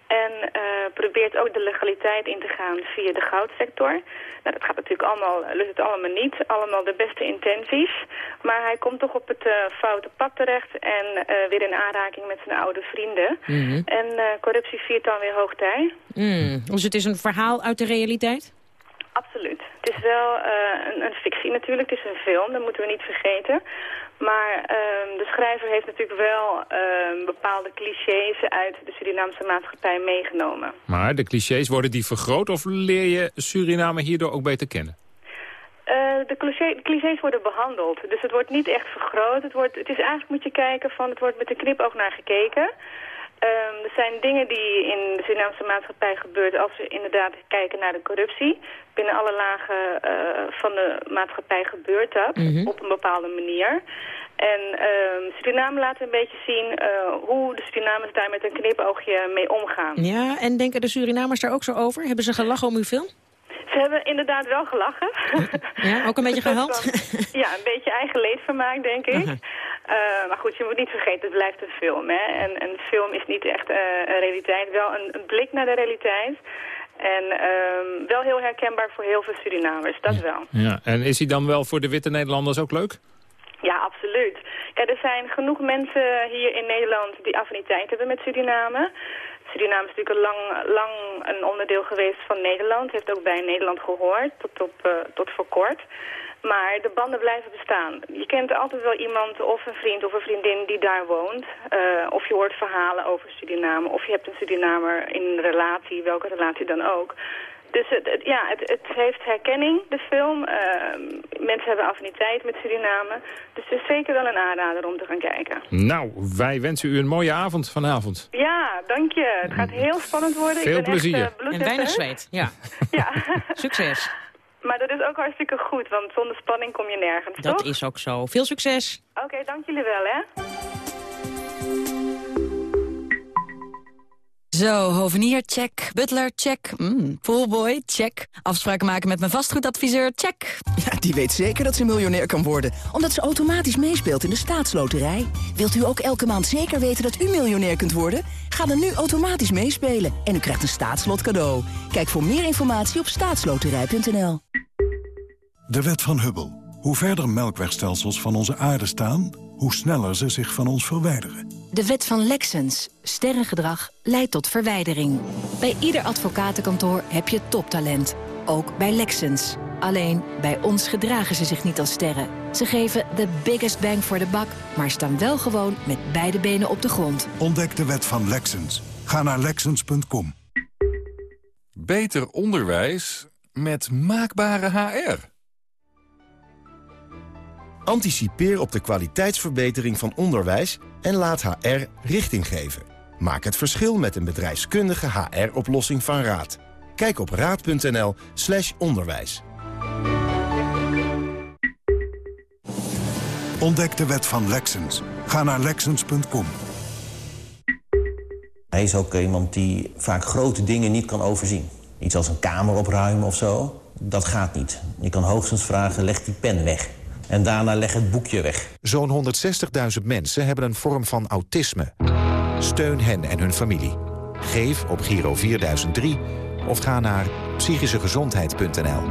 En eh, probeert ook de legaliteit in te gaan via de goudsector. Nou, dat gaat natuurlijk allemaal, lukt het allemaal niet. Allemaal de beste intenties. Maar hij komt toch op het eh, foute pad terecht en eh, weer in aanraking met zijn oude vrienden. Mhm. En corruptie viert dan weer hoogtij. Mm, dus het is een verhaal uit de realiteit? Absoluut. Het is wel een, een fictie natuurlijk. Het is een film, dat moeten we niet vergeten. Maar ehm, de schrijver heeft natuurlijk wel ehm, bepaalde clichés uit de Surinaamse maatschappij meegenomen. Maar de clichés, worden die vergroot of leer je Suriname hierdoor ook beter kennen? Eh, de, cliché, de clichés worden behandeld. Dus het wordt niet echt vergroot. Het, wordt, het is eigenlijk, moet je kijken, van het wordt met een knipoog naar gekeken. Ehm, er zijn dingen die in de Surinaamse maatschappij gebeuren als we inderdaad kijken naar de corruptie. Binnen alle lagen eh, van de maatschappij gebeurt dat Mhm. op een bepaalde manier. En ehm, Suriname laat een beetje zien eh, hoe de Surinamers daar met een knipoogje mee omgaan. Ja, en denken de Surinamers daar ook zo over? Hebben ze gelachen om uw film? Ze hebben inderdaad wel gelachen. Ja, ook een beetje gehuild? van- ja, een beetje eigen leedvermaak, denk ik. Aha. Eh, maar goed, je moet niet vergeten, het blijft een film. Hè? En een film is niet echt eh, een realiteit, wel een, een blik naar de realiteit. En ehm, wel heel herkenbaar voor heel veel Surinamers, dat wel. Ja. En is hij dan wel voor de witte Nederlanders ook leuk? Ja, absoluut. Kijk, er zijn genoeg mensen hier in Nederland die affiniteit hebben met Suriname. Suriname is natuurlijk lang, lang een onderdeel geweest van Nederland. Heeft ook bij Nederland gehoord, tot, op, eh, tot voor kort. Maar de banden blijven bestaan. Je kent altijd wel iemand of een vriend of een vriendin die daar woont. Eh, of je hoort verhalen over Suriname. Of je hebt een Surinamer in een relatie, welke relatie dan ook. Dus het, het- ja, het, het heeft herkenning, de film. Ehm, mensen hebben affiniteit met Suriname. Dus het is zeker wel een aanrader om te gaan kijken. Nou, wij wensen u een mooie avond vanavond. Ja, dank je. Het gaat heel spannend worden. Veel Ik ben plezier. Echt, uh, En weinig zweet, ja. Ja. Succes. maar dat is ook hartstikke goed, want zonder spanning kom je nergens, Dat toch? is ook zo. Veel succes. Oké, dank jullie wel, hè. Zo, hovenier, check. Butler, check. Mm, poolboy, check. Afspraken maken met mijn vastgoedadviseur, check. Ja, die weet zeker dat ze miljonair kan worden. Omdat ze automatisch meespeelt in de staatsloterij. Wilt u ook elke maand zeker weten dat u miljonair kunt worden? Ga dan nu automatisch meespelen en u krijgt een staatslot cadeau. Kijk voor meer informatie op staatsloterij.nl. De wet van Hubble. Hoe verder melkwegstelsels van onze aarde staan... hoe sneller ze zich van ons verwijderen. De wet van Lexens. Sterrengedrag leidt tot verwijdering. Bij ieder advocatenkantoor heb je toptalent. Ook bij Lexens. Alleen, bij ons gedragen ze zich niet als sterren. Ze geven de biggest bang voor de buck, maar staan wel gewoon met beide benen op de grond. Ontdek de wet van Lexens. Ga naar Lexens.com. Beter onderwijs met maakbare HR. Anticipeer op de kwaliteitsverbetering van onderwijs en laat HR richting geven. Maak het verschil met een bedrijfskundige HR-oplossing van Raad. Kijk op raad.nl slash onderwijs. Ontdek de wet van Lexens. Ga naar Lexens.com. Hij is ook iemand die vaak grote dingen niet kan overzien. Iets als een kamer opruimen of zo. Dat gaat niet. Je kan hoogstens vragen, leg die pen weg. En daarna leg het boekje weg. Zo'n 160.000 mensen hebben een vorm van autisme. Steun hen en hun familie. Geef op Giro 4003 of ga naar psychischegezondheid.nl.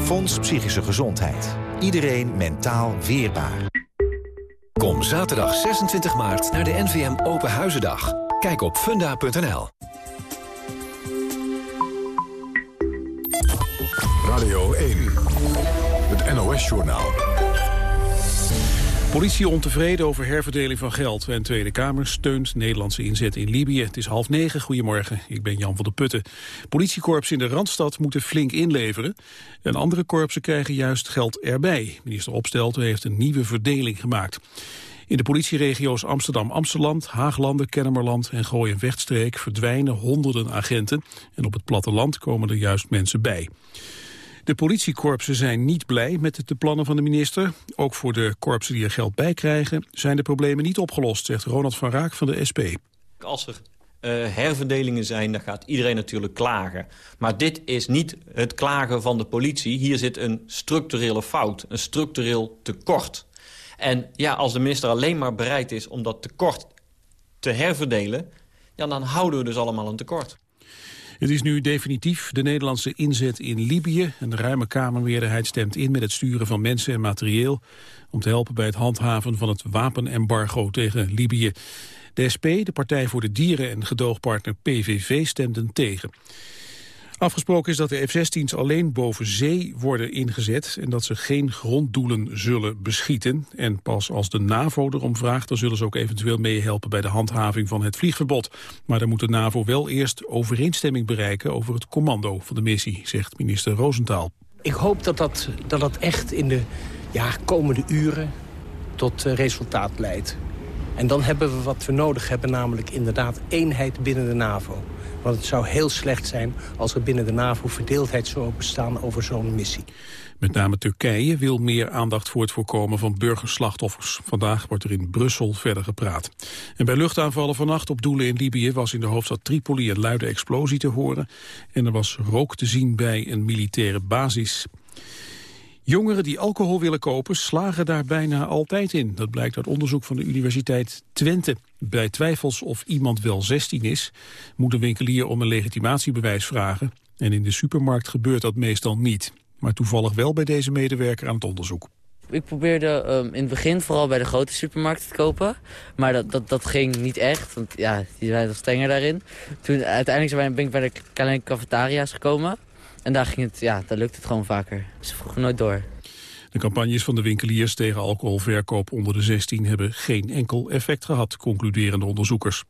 Fonds Psychische Gezondheid. Iedereen mentaal weerbaar. Kom zaterdag 26 maart naar de NVM Open Huizendag. Kijk op funda.nl. Radio 1. NOS-journaal. Politie ontevreden over herverdeling van geld. En Tweede Kamer steunt Nederlandse inzet in Libië. Het is half negen. Goedemorgen, ik ben Jan van der Putten. Politiekorps in de Randstad moeten flink inleveren. En andere korpsen krijgen juist geld erbij. Minister Opstelten heeft een nieuwe verdeling gemaakt. In de politieregio's Amsterdam-Amsteland, Haaglanden, Kennemerland en Gooi- en Vechtstreek verdwijnen honderden agenten. En op het platteland komen er juist mensen bij. De politiekorpsen zijn niet blij met de plannen van de minister. Ook voor de korpsen die er geld bij krijgen zijn de problemen niet opgelost, zegt Ronald van Raak van de SP. Als er uh, herverdelingen zijn, dan gaat iedereen natuurlijk klagen. Maar dit is niet het klagen van de politie. Hier zit een structurele fout, een structureel tekort. En ja, als de minister alleen maar bereid is om dat tekort te herverdelen... Ja, dan houden we dus allemaal een tekort. Het is nu definitief de Nederlandse inzet in Libië. En de ruime Kamermeerderheid stemt in met het sturen van mensen en materieel... om te helpen bij het handhaven van het wapenembargo tegen Libië. De SP, de Partij voor de Dieren en gedoogpartner PVV stemden tegen. Afgesproken is dat de F-16's alleen boven zee worden ingezet... en dat ze geen gronddoelen zullen beschieten. En pas als de NAVO erom vraagt... dan zullen ze ook eventueel meehelpen bij de handhaving van het vliegverbod. Maar dan moet de NAVO wel eerst overeenstemming bereiken... over het commando van de missie, zegt minister Roosentaal. Ik hoop dat dat, dat, dat echt in de ja, komende uren tot uh, resultaat leidt. En dan hebben we wat we nodig hebben, namelijk inderdaad eenheid binnen de NAVO. Want het zou heel slecht zijn als er binnen de NAVO verdeeldheid zou bestaan over zo'n missie. Met name Turkije wil meer aandacht voor het voorkomen van burgerslachtoffers. Vandaag wordt er in Brussel verder gepraat. En bij luchtaanvallen vannacht op doelen in Libië was in de hoofdstad Tripoli een luide explosie te horen. En er was rook te zien bij een militaire basis. Jongeren die alcohol willen kopen slagen daar bijna altijd in. Dat blijkt uit onderzoek van de Universiteit Twente. Bij twijfels of iemand wel 16 is, moet een winkelier om een legitimatiebewijs vragen. En in de supermarkt gebeurt dat meestal niet. Maar toevallig wel bij deze medewerker aan het onderzoek. Ik probeerde um, in het begin vooral bij de grote supermarkten te kopen. Maar dat, dat, dat ging niet echt, want ja, die zijn wat strenger daarin. Toen uiteindelijk ben ik bij de kleine cafetaria's gekomen. En daar, ging het, ja, daar lukt het gewoon vaker. Ze vroegen nooit door. De campagnes van de winkeliers tegen alcoholverkoop onder de 16 hebben geen enkel effect gehad, concluderen de onderzoekers.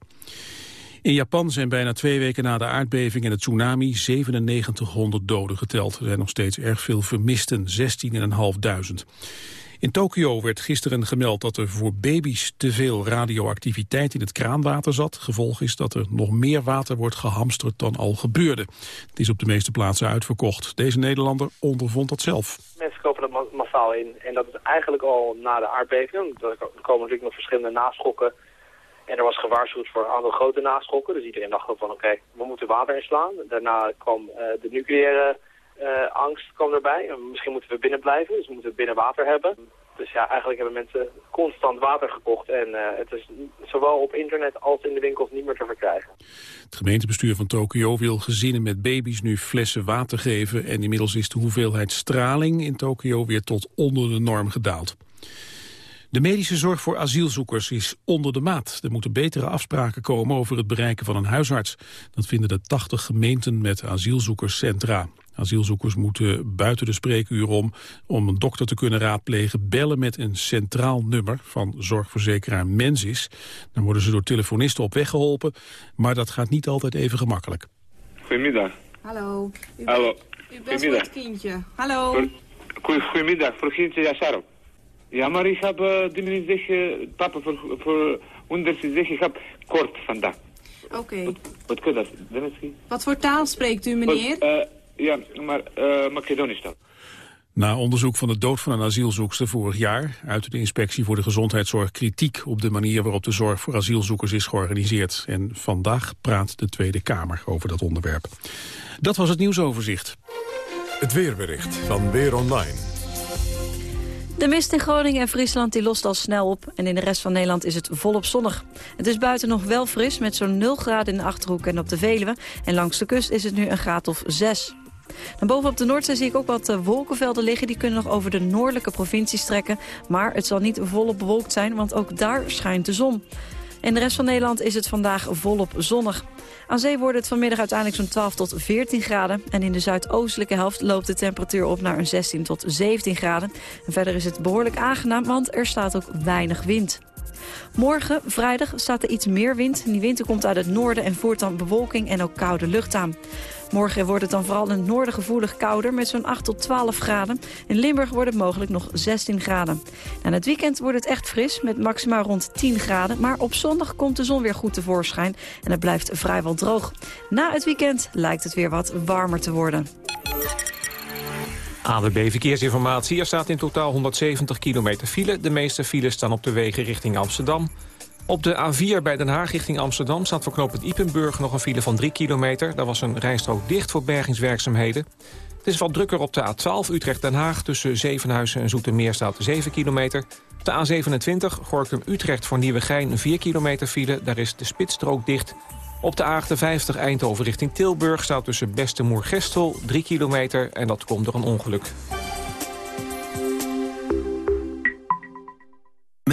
In Japan zijn bijna twee weken na de aardbeving en het tsunami 9700 doden geteld. Er zijn nog steeds erg veel vermisten, 16.500. In Tokio werd gisteren gemeld dat er voor baby's te veel radioactiviteit in het kraanwater zat. Gevolg is dat er nog meer water wordt gehamsterd dan al gebeurde. Het is op de meeste plaatsen uitverkocht. Deze Nederlander ondervond dat zelf. Mensen kopen dat massaal in en dat is eigenlijk al na de aardbeving. Er komen natuurlijk nog verschillende naschokken. En er was gewaarschuwd voor een aantal grote naschokken. Dus iedereen dacht van oké, we moeten water inslaan. Daarna kwam uh, de nucleaire uh, angst kwam erbij. Misschien moeten we binnen blijven, dus we moeten binnen water hebben. Dus ja, eigenlijk hebben mensen constant water gekocht. En uh, het is zowel op internet als in de winkels niet meer te verkrijgen. Het gemeentebestuur van Tokio wil gezinnen met baby's nu flessen water geven. En inmiddels is de hoeveelheid straling in Tokio weer tot onder de norm gedaald. De medische zorg voor asielzoekers is onder de maat. Er moeten betere afspraken komen over het bereiken van een huisarts. Dat vinden de 80 gemeenten met asielzoekerscentra. Asielzoekers moeten buiten de spreekuur om, om een dokter te kunnen raadplegen, bellen met een centraal nummer van zorgverzekeraar Mensis. Dan worden ze door telefonisten op weg geholpen, maar dat gaat niet altijd even gemakkelijk. Goedemiddag. Hallo. U Hallo. U bent voor het kindje. Hallo. Goedemiddag, voor kindje Yasharov. Ja, maar ik heb uh, die meneer zegt, papa, voor, voor onderste zegt, ik heb kort vandaag. Oké. Okay. Wat, wat kan dat? Wat voor taal spreekt u, meneer? Wat, uh, ja, maar uh, Macedonisch dan. Na onderzoek van de dood van een asielzoekster vorig jaar... uitte de inspectie voor de gezondheidszorg kritiek... op de manier waarop de zorg voor asielzoekers is georganiseerd. En vandaag praat de Tweede Kamer over dat onderwerp. Dat was het nieuwsoverzicht. Het weerbericht van Weer Online. De mist in Groningen en Friesland die lost al snel op. En in de rest van Nederland is het volop zonnig. Het is buiten nog wel fris met zo'n 0 graden in de Achterhoek en op de Veluwe. En langs de kust is het nu een graad of 6. Dan bovenop de Noordzee zie ik ook wat eh, wolkenvelden liggen. Die kunnen nog over de noordelijke provincies trekken. Maar het zal niet volop bewolkt zijn, want ook daar schijnt de zon. In de rest van Nederland is het vandaag volop zonnig. Aan zee wordt het vanmiddag uiteindelijk zo'n 12 tot 14 graden. En in de zuidoostelijke helft loopt de temperatuur op naar een 16 tot 17 graden. En verder is het behoorlijk aangenaam, want er staat ook weinig wind. Morgen, vrijdag, staat er iets meer wind. Die wind komt uit het noorden en voert dan bewolking en ook koude lucht aan. Morgen wordt het dan vooral in het noorden gevoelig kouder met zo'n 8 tot 12 graden. In Limburg wordt het mogelijk nog 16 graden. En het weekend wordt het echt fris met maximaal rond 10 graden. Maar op zondag komt de zon weer goed tevoorschijn en het blijft vrijwel droog. Na het weekend lijkt het weer wat warmer te worden. ANWB Verkeersinformatie. Er staat in totaal 170 kilometer file. De meeste files staan op de wegen richting Amsterdam. Op de A4 bij Den Haag richting Amsterdam staat voor knooppunt Ipenburg nog een file van 3 kilometer. Daar was een rijstrook dicht voor bergingswerkzaamheden. Het is wat drukker op de A12 Utrecht-Den Haag. Tussen Zevenhuizen en Zoetermeer staat 7 kilometer. Op de A27 Gorkum-Utrecht voor Nieuwegein 4 kilometer file. Daar is de spitsstrook dicht. Op de A58 Eindhoven richting Tilburg staat tussen Bestemoer-Gestel 3 kilometer. En dat komt door een ongeluk.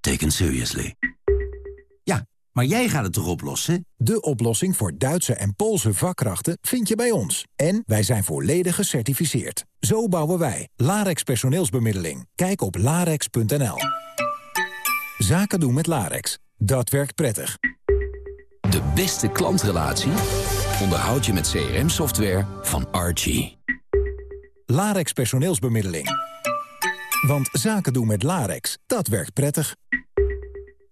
taken seriously. Ja, maar jij gaat het toch oplossen? De oplossing voor Duitse en Poolse vakkrachten vind je bij ons. En wij zijn volledig gecertificeerd. Zo bouwen wij. Larex personeelsbemiddeling. Kijk op larex.nl. Zaken doen met Larex. Dat werkt prettig. De beste klantrelatie onderhoud je met CRM-software van Archie. Larex personeelsbemiddeling. Want zaken doen met Larex, dat werkt prettig.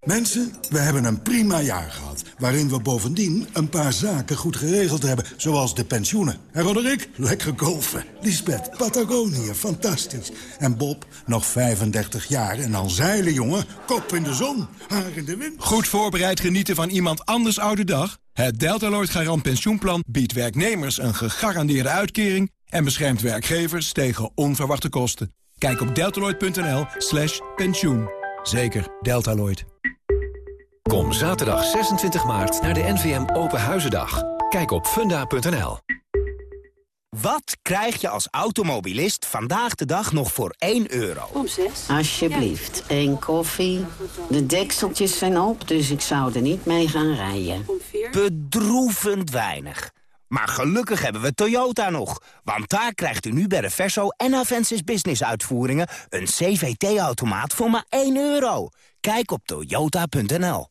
Mensen, we hebben een prima jaar gehad. Waarin we bovendien een paar zaken goed geregeld hebben. Zoals de pensioenen. En Roderick, lekker golfen. Lisbeth, Patagonië, fantastisch. En Bob, nog 35 jaar en dan zeilen, jongen. Kop in de zon, haar in de wind. Goed voorbereid genieten van iemand anders oude dag? Het Deltaloid Garant Pensioenplan biedt werknemers een gegarandeerde uitkering... en beschermt werkgevers tegen onverwachte kosten. Kijk op deltaloid.nl slash pensioen. Zeker, Deltaloid. Kom zaterdag 26 maart naar de NVM Open Huizendag. Kijk op funda.nl. Wat krijg je als automobilist vandaag de dag nog voor 1 euro? Om 6. Alsjeblieft, één koffie. De dekseltjes zijn op, dus ik zou er niet mee gaan rijden. Bedroevend weinig. Maar gelukkig hebben we Toyota nog. Want daar krijgt u nu bij de Verso en Avensis Business uitvoeringen... een CVT-automaat voor maar 1 euro. Kijk op toyota.nl.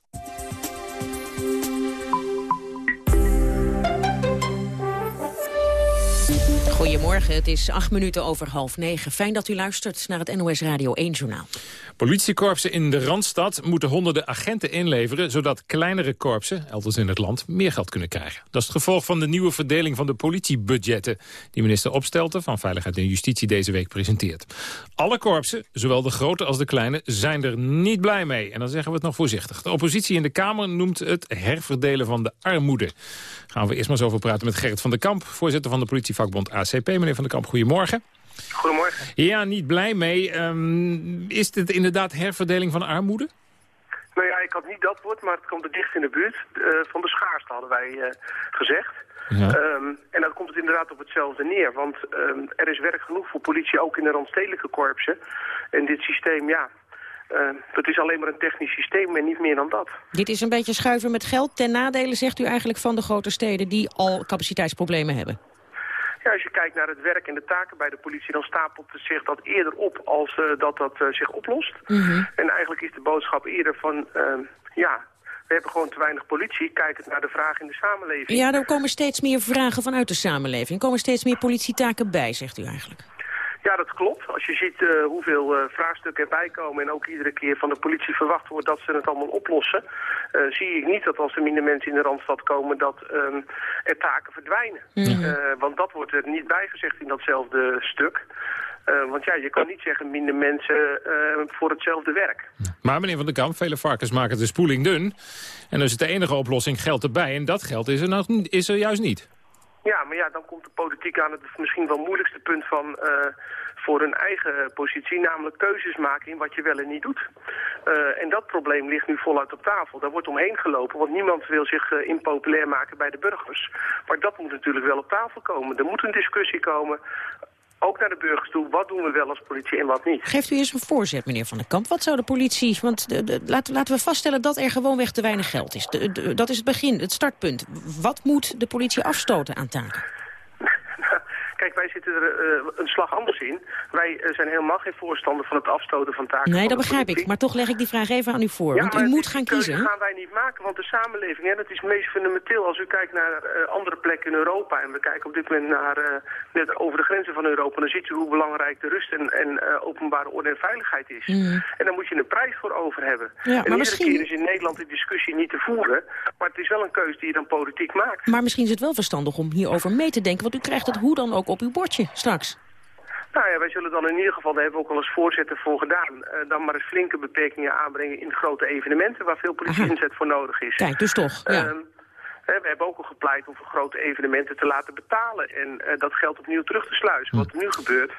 Goedemorgen, het is acht minuten over half negen. Fijn dat u luistert naar het NOS Radio 1 Journaal. Politiekorpsen in de Randstad moeten honderden agenten inleveren... zodat kleinere korpsen, elders in het land, meer geld kunnen krijgen. Dat is het gevolg van de nieuwe verdeling van de politiebudgetten... die minister Opstelten van Veiligheid en Justitie deze week presenteert. Alle korpsen, zowel de grote als de kleine, zijn er niet blij mee. En dan zeggen we het nog voorzichtig. De oppositie in de Kamer noemt het herverdelen van de armoede. Gaan we eerst maar eens over praten met Gerrit van der Kamp... voorzitter van de politievakbond ACP. Meneer van der Kamp, goedemorgen. Goedemorgen. Ja, niet blij mee. Um, is dit inderdaad herverdeling van armoede? Nou ja, ik had niet dat woord, maar het komt er dicht in de buurt. Uh, van de schaarste hadden wij uh, gezegd. Ja. Um, en dan komt het inderdaad op hetzelfde neer. Want um, er is werk genoeg voor politie, ook in de randstedelijke korpsen. En dit systeem, ja, uh, het is alleen maar een technisch systeem en niet meer dan dat. Dit is een beetje schuiven met geld. Ten nadele zegt u eigenlijk van de grote steden die al capaciteitsproblemen hebben. Ja, als je kijkt naar het werk en de taken bij de politie... dan stapelt het zich dat eerder op als uh, dat dat uh, zich oplost. Mm -hmm. En eigenlijk is de boodschap eerder van... ja, we hebben gewoon te weinig politie. Kijk het naar de vraag in de samenleving. Ja, er komen steeds meer vragen vanuit de samenleving. Er komen steeds meer politietaken bij, zegt u eigenlijk. Ja, dat klopt. Als je ziet uh, hoeveel uh, vraagstukken erbij komen en ook iedere keer van de politie verwacht wordt dat ze het allemaal oplossen, uh, zie ik niet dat als er minder mensen in de Randstad komen dat um, er taken verdwijnen. Mm. want dat wordt er niet bijgezegd in datzelfde stuk. want ja, je kan niet zeggen minder mensen voor hetzelfde werk. Maar meneer Van der Kamp, vele varkens maken de spoeling dun. En dus is de enige oplossing geld erbij. En dat geld is er, nou, is er juist niet. Ja, maar ja, dan komt de politiek aan het misschien wel moeilijkste punt van uh, voor hun eigen positie, namelijk keuzes maken in wat je wel en niet doet. Uh, en dat probleem ligt nu voluit op tafel. Daar wordt omheen gelopen, want niemand wil zich uh, impopulair maken bij de burgers. Maar dat moet natuurlijk wel op tafel komen. Er moet een discussie komen ook naar de burgers toe. Wat doen we wel als politie en wat niet? Geeft u eens een voorzet, meneer Van der Kamp. Wat zou de politie... Want de, de, laten, laten we vaststellen dat er gewoonweg te weinig geld is. De, dat is het begin, het startpunt. Wat moet de politie afstoten aan taken? Kijk, wij zitten er uh, een slag anders in. Wij uh, zijn helemaal geen voorstander van het afstoten van taken. Nee, dat begrijp ik. Maar toch leg ik die vraag even aan u voor. Ja, want u moet gaan kiezen. Dat gaan wij niet maken, want de samenleving, hè, dat is meest fundamenteel. Als u kijkt naar uh, andere plekken in Europa... en we kijken op dit moment naar, net over de grenzen van Europa... dan ziet u hoe belangrijk de rust en, en openbare orde en veiligheid is. Mm. En daar moet je een prijs voor over hebben. Ja, en maar iedere misschien... keer is in Nederland die discussie niet te voeren... maar het is wel een keuze die je dan politiek maakt. Maar misschien is het wel verstandig om hierover mee te denken... want u krijgt het hoe dan ook op uw bordje straks. Nou ja, wij zullen dan in ieder geval, daar hebben we ook al als voorzitter voor gedaan... Uh, dan maar eens flinke beperkingen aanbrengen in grote evenementen... waar veel politie-inzet voor nodig is. Kijk, dus toch, ja. Uh, we hebben ook al gepleit om voor grote evenementen te laten betalen... en uh, dat geld opnieuw terug te sluizen. Hm. Wat er nu gebeurt,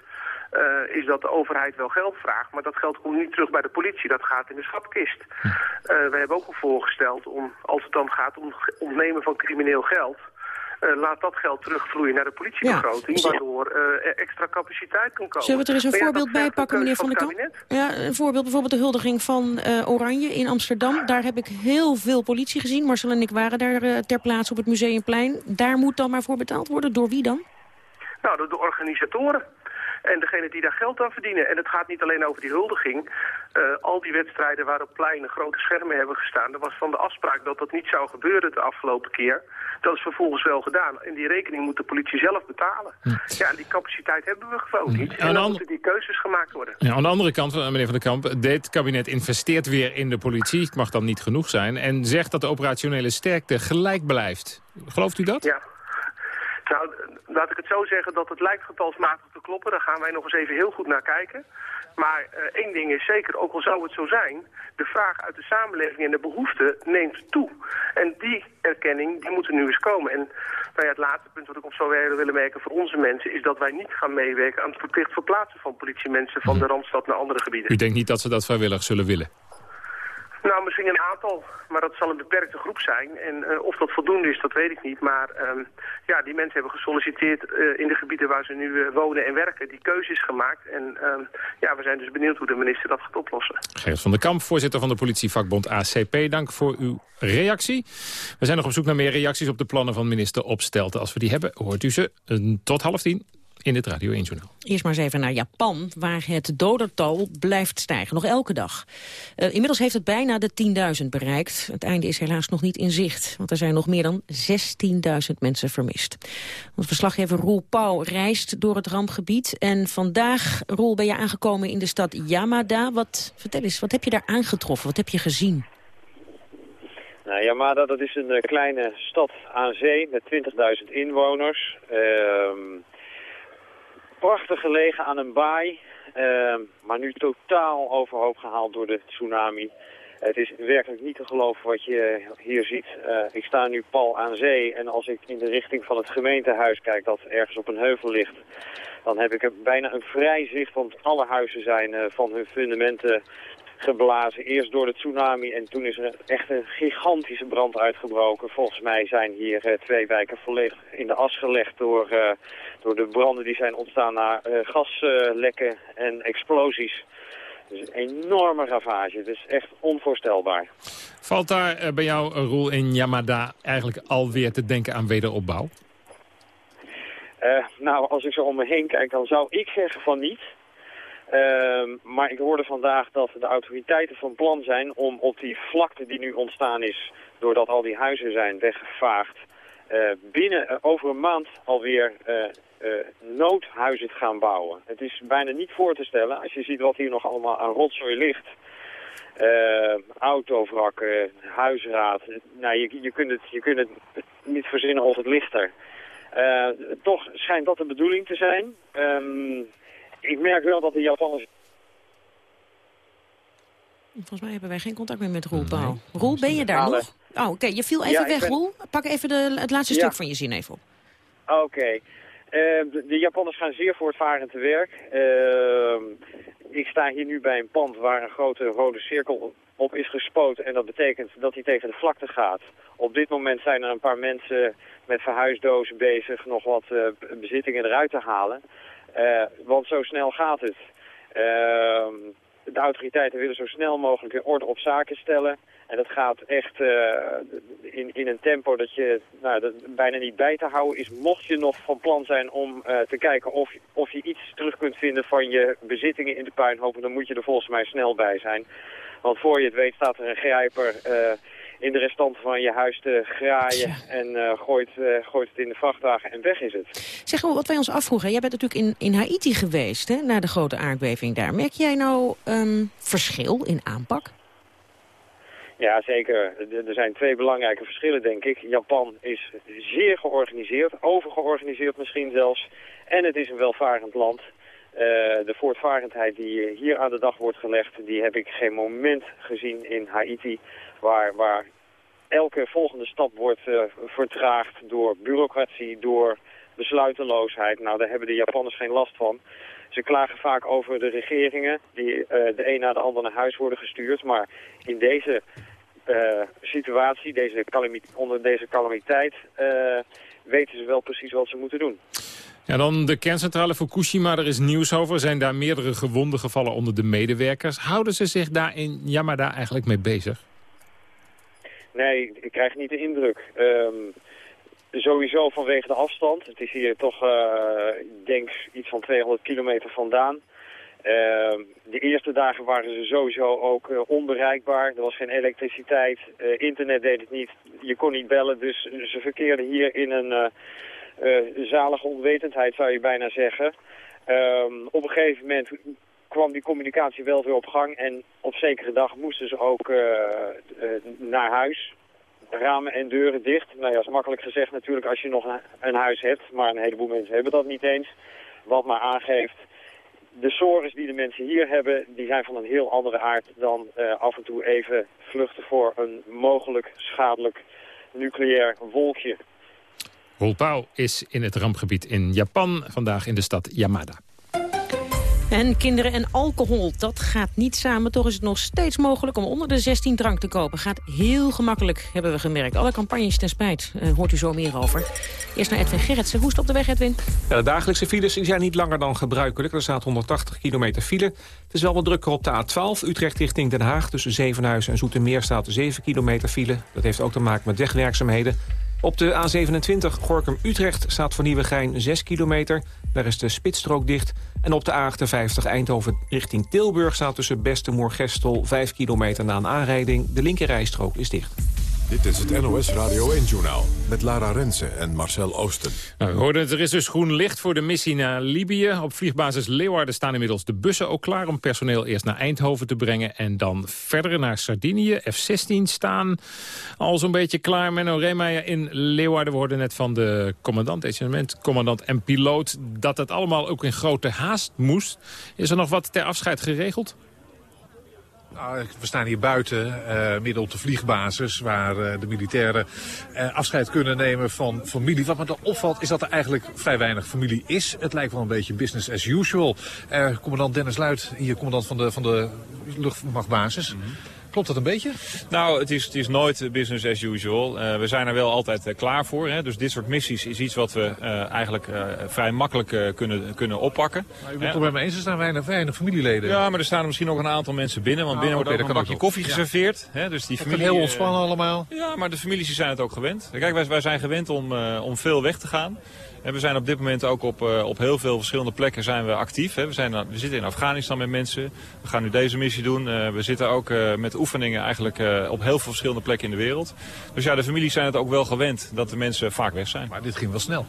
uh, is dat de overheid wel geld vraagt... maar dat geld komt niet terug bij de politie, dat gaat in de schatkist. Uh, we hebben ook al voorgesteld om, als het dan gaat om ontnemen van crimineel geld... Uh, laat dat geld terugvloeien naar de politiebegroting, ja. waardoor er extra capaciteit kan komen. Zullen we er eens een voorbeeld bij pakken, meneer Van der Kamp? Ja, een voorbeeld, bijvoorbeeld de huldiging van uh, Oranje in Amsterdam. Daar heb ik heel veel politie gezien. Marcel en ik waren daar ter plaatse op het Museumplein. Daar moet dan maar voor betaald worden. Door wie dan? Nou, door de organisatoren. En degene die daar geld aan verdienen. En het gaat niet alleen over die huldiging. Uh, al die wedstrijden waar op pleinen grote schermen hebben gestaan. Er was van de afspraak dat dat niet zou gebeuren de afgelopen keer. Dat is vervolgens wel gedaan. En die rekening moet de politie zelf betalen. Hm. Ja, en die capaciteit hebben we gewoon niet. En dan moeten die keuzes gemaakt worden. Ja, aan de andere kant, eh, meneer Van der Kamp, dit kabinet investeert weer in de politie. Het mag dan niet genoeg zijn. En zegt dat de operationele sterkte gelijk blijft. Gelooft u dat? Ja. Nou, laat ik het zo zeggen dat het lijkt getalsmatig te kloppen. Daar gaan wij nog eens even heel goed naar kijken. Maar uh, één ding is zeker, ook al zou het zo zijn... de vraag uit de samenleving en de behoefte neemt toe. En die erkenning, die moet er nu eens komen. En nou ja, het laatste punt wat ik op zou willen merken voor onze mensen... is dat wij niet gaan meewerken aan het verplicht verplaatsen van politiemensen... van de Randstad naar andere gebieden. U denkt niet dat ze dat vrijwillig zullen willen? Nou, misschien een aantal, maar dat zal een beperkte groep zijn. En uh, of dat voldoende is, dat weet ik niet. Maar um, ja, die mensen hebben gesolliciteerd uh, in de gebieden waar ze nu uh, wonen en werken. Die keuze is gemaakt. En um, ja, we zijn dus benieuwd hoe de minister dat gaat oplossen. Geert van der Kamp, voorzitter van de politievakbond ACP. Dank voor uw reactie. We zijn nog op zoek naar meer reacties op de plannen van minister Opstelten. Als we die hebben, hoort u ze tot half tien in het Radio 1 Journaal. Eerst maar eens even naar Japan, waar het dodental blijft stijgen, nog elke dag. Uh, inmiddels heeft het bijna de 10.000 bereikt. Het einde is helaas nog niet in zicht, want er zijn nog meer dan 16.000 mensen vermist. Onze verslaggever Roel Pauw reist door het rampgebied. En vandaag, Roel, ben je aangekomen in de stad Yamada. Wat, vertel eens, wat heb je daar aangetroffen? Wat heb je gezien? Nou, Yamada dat is een uh, kleine stad aan zee met 20.000 inwoners. Uh, prachtig gelegen aan een baai, uh, maar nu totaal overhoop gehaald door de tsunami. Het is werkelijk niet te geloven wat je hier ziet. Uh, ik sta nu pal aan zee en als ik in de richting van het gemeentehuis kijk dat ergens op een heuvel ligt, dan heb ik bijna een vrij zicht, want alle huizen zijn uh, van hun fundamenten geblazen. Eerst door de tsunami en toen is er echt een gigantische brand uitgebroken. Volgens mij zijn hier uh, twee wijken volledig in de as gelegd door, uh, door de branden die zijn ontstaan na uh, gaslekken en explosies. Dus een enorme ravage. Het is echt onvoorstelbaar. Valt daar bij jou, Roel, in Yamada eigenlijk alweer te denken aan wederopbouw? nou, als ik zo om me heen kijk, dan zou ik zeggen van niet. Uh, maar ik hoorde vandaag dat de autoriteiten van plan zijn om op die vlakte die nu ontstaan is... doordat al die huizen zijn weggevaagd... Uh, binnen uh, over een maand alweer uh, eh, noodhuizen gaan bouwen. Het is bijna niet voor te stellen, als je ziet wat hier nog allemaal aan rotzooi ligt. Uh, autovrakken, huisraad. Nou, je, je, kunt het, je kunt het niet verzinnen of het ligt er. Uh, toch schijnt dat de bedoeling te zijn. Um, ik merk wel dat de Japanners... Volgens mij hebben wij geen contact meer met Roel Pauw. Roel, ben je daar nog? Oh, oké. Je viel even weg, ben... Roel. Pak even de, het laatste ja. stuk van je zin even op. Oké. Okay. Uh, de, de, Japanners gaan zeer voortvarend te werk. Uh, ik sta hier nu bij een pand waar een grote rode cirkel op is gespoten. En dat betekent dat hij tegen de vlakte gaat. Op dit moment zijn er een paar mensen met verhuisdozen bezig nog wat uh, bezittingen eruit te halen. Uh, want zo snel gaat het. Uh, de autoriteiten willen zo snel mogelijk in orde op zaken stellen. En dat gaat echt uh, in, in een tempo dat je nou, dat bijna niet bij te houden is. Mocht je nog van plan zijn om uh, te kijken of, of je iets terug kunt vinden van je bezittingen in de puinhopen, dan moet je er volgens mij snel bij zijn. Want voor je het weet staat er een grijper in de restanten van je huis te graaien en gooit, gooit het in de vrachtwagen en weg is het. Zeg maar, wat wij ons afvroegen, jij bent natuurlijk in, in Haiti geweest, hè, na de grote aardbeving daar. Merk jij nou um, verschil in aanpak? Ja, zeker. Er zijn twee belangrijke verschillen, denk ik. Japan is zeer georganiseerd, overgeorganiseerd misschien zelfs. En het is een welvarend land. Uh, de voortvarendheid die hier aan de dag wordt gelegd, die heb ik geen moment gezien in Haiti. Waar, elke volgende stap wordt uh, vertraagd door bureaucratie, door besluiteloosheid. Nou, daar hebben de Japanners geen last van. Ze klagen vaak over de regeringen die uh, de een na de ander naar huis worden gestuurd. Maar in deze uh, situatie, deze onder deze calamiteit, weten ze wel precies wat ze moeten doen. Ja, dan de kerncentrale Fukushima, er is nieuws over. Zijn daar meerdere gewonden gevallen onder de medewerkers. Houden ze zich daar in Yamada eigenlijk mee bezig? Nee, ik krijg niet de indruk. Um, sowieso vanwege de afstand. Het is hier toch, uh, ik denk, iets van 200 kilometer vandaan. Uh, de eerste dagen waren ze sowieso ook uh, onbereikbaar. Er was geen elektriciteit, uh, internet deed het niet, je kon niet bellen. Dus ze verkeerden hier in een zalige onwetendheid, zou je bijna zeggen. Um, op een gegeven moment kwam die communicatie wel weer op gang. En op zekere dag moesten ze ook naar huis ramen en deuren dicht. Nou ja, dat is makkelijk gezegd natuurlijk als je nog een huis hebt. Maar een heleboel mensen hebben dat niet eens. Wat maar aangeeft, de sores die de mensen hier hebben, die zijn van een heel andere aard dan uh, af en toe even vluchten voor een mogelijk schadelijk nucleair wolkje. Roel Pauw is in het rampgebied in Japan, vandaag in de stad Yamada. En kinderen en alcohol, dat gaat niet samen. Toch is het nog steeds mogelijk om onder de 16 drank te kopen. Gaat heel gemakkelijk, hebben we gemerkt. Alle campagnes ten spijt, uh, hoort u zo meer over. Eerst naar Edwin Gerritsen. Hoe is het op de weg, Edwin? Ja, de dagelijkse files zijn niet langer dan gebruikelijk. Er staat 180 kilometer file. Het is wel wat drukker op de A12. Utrecht richting Den Haag. Tussen Zevenhuizen en Zoetermeer staat 7 kilometer file. Dat heeft ook te maken met wegwerkzaamheden. Op de A27 Gorkum-Utrecht staat voor Nieuwegein 6 kilometer. Daar is de spitsstrook dicht. En op de A58 Eindhoven richting Tilburg staat tussen Bestemoor-Gestel 5 kilometer na een aanrijding. De linkerrijstrook is dicht. Dit is het NOS Radio 1-journaal met Lara Rensen en Marcel Oosten. Nou, we hoorden het, er is dus groen licht voor de missie naar Libië. Op vliegbasis Leeuwarden staan inmiddels de bussen ook klaar... om personeel eerst naar Eindhoven te brengen... en dan verder naar Sardinië. F-16 staan al zo'n beetje klaar. Menno Reemeijer in Leeuwarden. We hoorden net van de commandant, commandant en piloot... dat het allemaal ook in grote haast moest. Is er nog wat ter afscheid geregeld? Nou, we staan hier buiten, uh, midden op de vliegbasis, waar uh, de militairen uh, afscheid kunnen nemen van familie. Wat me dan opvalt is dat er eigenlijk vrij weinig familie is. Het lijkt wel een beetje business as usual. commandant Dennis Luit, hier commandant van de, van de luchtmachtbasis. -hmm. Klopt dat een beetje? Nou, het is, het is nooit business as usual. Uh, we zijn er wel altijd uh, klaar voor. Hè? Dus dit soort missies is iets wat we uh, eigenlijk vrij makkelijk kunnen, kunnen oppakken. Nou, u bent het er met me eens, er staan weinig, weinig familieleden. Ja, maar er staan er misschien ook een aantal mensen binnen. Want binnen wordt ook een bakje koffie geserveerd. Hè? Dus die familie, heel ontspannen allemaal. Ja, maar de families zijn het ook gewend. Kijk, wij, wij zijn gewend om, om veel weg te gaan. En we zijn op dit moment ook op, uh, op heel veel verschillende plekken zijn we actief. Hè. We, zijn, we zitten in Afghanistan met mensen. We gaan nu deze missie doen. Uh, we zitten ook uh, met oefeningen oefeningen eigenlijk op heel veel verschillende plekken in de wereld. Dus ja, de families zijn het ook wel gewend dat de mensen vaak weg zijn. Maar dit ging wel snel.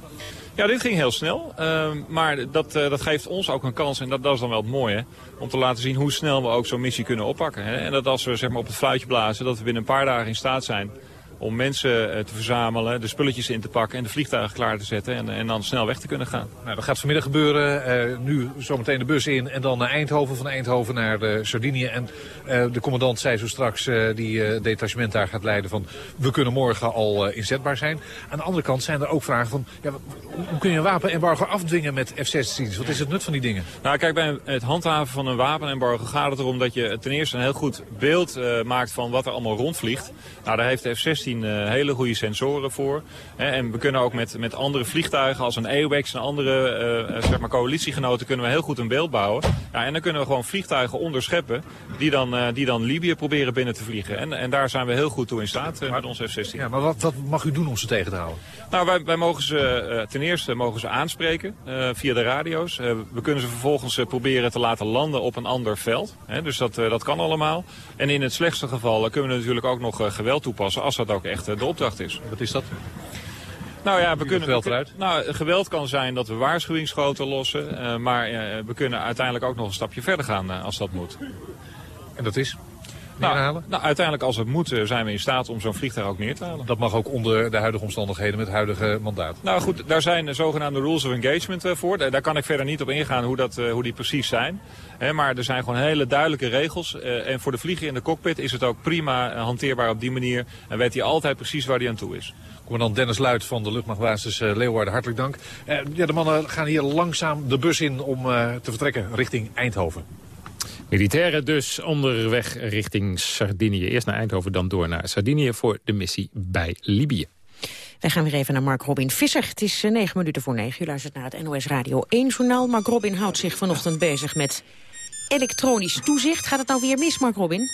Ja, dit ging heel snel. Ehm, maar dat, dat geeft ons ook een kans, en dat, dat is dan wel het mooie, om te laten zien hoe snel we ook zo'n missie kunnen oppakken. Hè? En dat als we zeg maar, op het fluitje blazen, dat we binnen een paar dagen in staat zijn om mensen eh, te verzamelen, de spulletjes in te pakken en de vliegtuigen klaar te zetten en, en dan snel weg te kunnen gaan. Nou, dat gaat vanmiddag gebeuren. Uh, nu zometeen de bus in en dan naar Eindhoven, van Eindhoven naar de Sardinië. En uh, de commandant zei zo straks, uh, die detachement daar gaat leiden, van we kunnen morgen al inzetbaar zijn. Aan de andere kant zijn er ook vragen van, ja, hoe kun je een wapenembargo afdwingen met F-16's? Wat is het nut van die dingen? Nou kijk, bij het handhaven van een wapenembargo gaat het erom dat je ten eerste een heel goed beeld maakt van wat er allemaal rondvliegt. Nou, daar heeft de F-16 uh, hele goede sensoren voor. Hè, en we kunnen ook met, met andere vliegtuigen als een AWACS en andere uh, zeg maar coalitiegenoten kunnen we heel goed een beeld bouwen. Ja, en dan kunnen we gewoon vliegtuigen onderscheppen die dan, die dan Libië proberen binnen te vliegen. En, en daar zijn we heel goed toe in staat met onze F-16. Ja, maar wat, wat mag u doen om ze tegen te houden? Nou, wij, wij mogen ze ten eerste mogen ze aanspreken via de radio's. we kunnen ze vervolgens proberen te laten landen op een ander veld. Hè, dus dat, dat kan allemaal. En in het slechtste geval kunnen we natuurlijk ook nog geweld toepassen als dat ook echt de opdracht is. Wat is dat? Nou ja, we kunnen, geweld eruit? Nou, geweld kan zijn dat we waarschuwingsschoten lossen. Uh, maar uh, we kunnen uiteindelijk ook nog een stapje verder gaan als dat moet. En dat is? Nou, nou, uiteindelijk als het moet zijn we in staat om zo'n vliegtuig ook neer te halen. Dat mag ook onder de huidige omstandigheden met het huidige mandaat? Nou goed, daar zijn zogenaamde rules of engagement voor. Daar kan ik verder niet op ingaan hoe, dat, hoe die precies zijn. maar er zijn gewoon hele duidelijke regels. en voor de vlieger in de cockpit is het ook prima hanteerbaar op die manier. En weet hij altijd precies waar hij aan toe is. Commandant Dennis Luit van de luchtmachtbasis uh, Leeuwarden, hartelijk dank. Ja, de mannen gaan hier langzaam de bus in om te vertrekken richting Eindhoven. Militairen dus onderweg richting Sardinië. Eerst naar Eindhoven, dan door naar Sardinië voor de missie bij Libië. Wij gaan weer even naar Mark Robin Visser. Het is negen minuten voor negen. U luistert naar het NOS Radio 1-journaal. Mark Robin houdt zich vanochtend bezig met elektronisch toezicht. Gaat het nou weer mis, Mark Robin?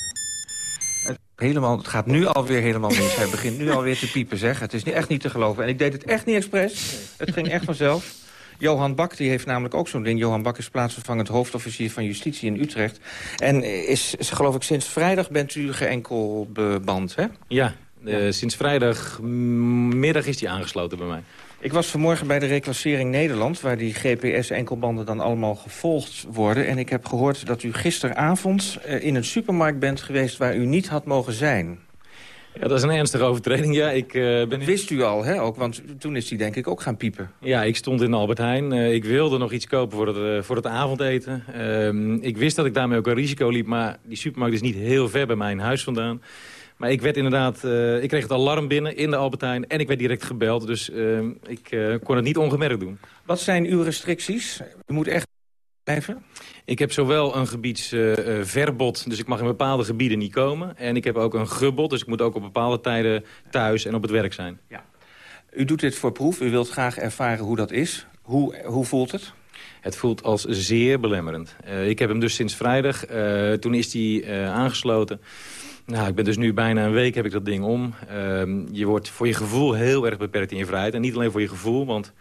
Helemaal, het gaat nu alweer helemaal mis. Hij begint nu alweer te piepen, zeg. Het is echt niet te geloven. En ik deed het echt niet expres. Het ging echt vanzelf. Johan Bak die heeft namelijk ook zo'n ding. Johan Bak is plaatsvervangend hoofdofficier van justitie in Utrecht. En is, is geloof ik, sinds vrijdag bent u geenkel beband, hè? Ja, uh, sinds vrijdagmiddag is hij aangesloten bij mij. Ik was vanmorgen bij de reclassering Nederland... waar die GPS-enkelbanden dan allemaal gevolgd worden. En ik heb gehoord dat u gisteravond uh, in een supermarkt bent geweest... waar u niet had mogen zijn. Ja, dat is een ernstige overtreding. Ja, ik, uh, ben... Wist u al, hè? Ook, want toen is hij denk ik ook gaan piepen. Ja, ik stond in Albert Heijn. Uh, ik wilde nog iets kopen voor het, uh, voor het avondeten. Ehm, ik wist dat ik daarmee ook een risico liep, maar die supermarkt is niet heel ver bij mijn huis vandaan. Maar ik werd inderdaad, uh, ik kreeg het alarm binnen in de Albertijn en ik werd direct gebeld. Dus uh, ik uh, kon het niet ongemerkt doen. Wat zijn uw restricties? U moet echt blijven? Ik heb zowel een gebiedsverbod, dus ik mag in bepaalde gebieden niet komen. En ik heb ook een gebod, dus ik moet ook op bepaalde tijden thuis en op het werk zijn. Ja. U doet dit voor proef, u wilt graag ervaren hoe dat is. Hoe, hoe voelt het? Het voelt als zeer belemmerend. ik heb hem dus sinds vrijdag, toen is hij aangesloten... Nou, ik ben dus nu bijna een week heb ik dat ding om. Uh, je wordt voor je gevoel heel erg beperkt in je vrijheid. En niet alleen voor je gevoel, want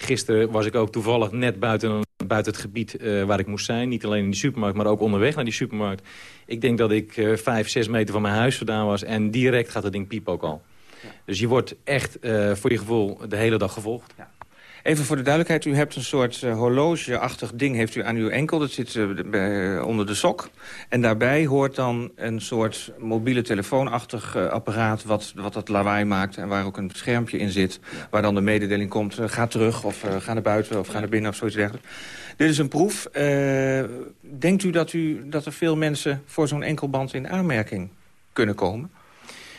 gisteren was ik ook toevallig net buiten, buiten het gebied uh, waar ik moest zijn. Niet alleen in die supermarkt, maar ook onderweg naar die supermarkt. Ik denk dat ik uh, vijf, zes meter van mijn huis vandaan was. En direct gaat het ding piep ook al. Ja. Dus je wordt echt uh, voor je gevoel de hele dag gevolgd. Ja. Even voor de duidelijkheid, u hebt een soort uh, horlogeachtig ding heeft u aan uw enkel. Dat zit uh, onder de sok. En daarbij hoort dan een soort mobiele telefoonachtig apparaat... Wat, wat dat lawaai maakt en waar ook een schermpje in zit... waar dan de mededeling komt, ga terug of ga naar buiten of ga naar binnen of zoiets dergelijks. Dit is een proef. denkt u dat, u dat er veel mensen voor zo'n enkelband in aanmerking kunnen komen?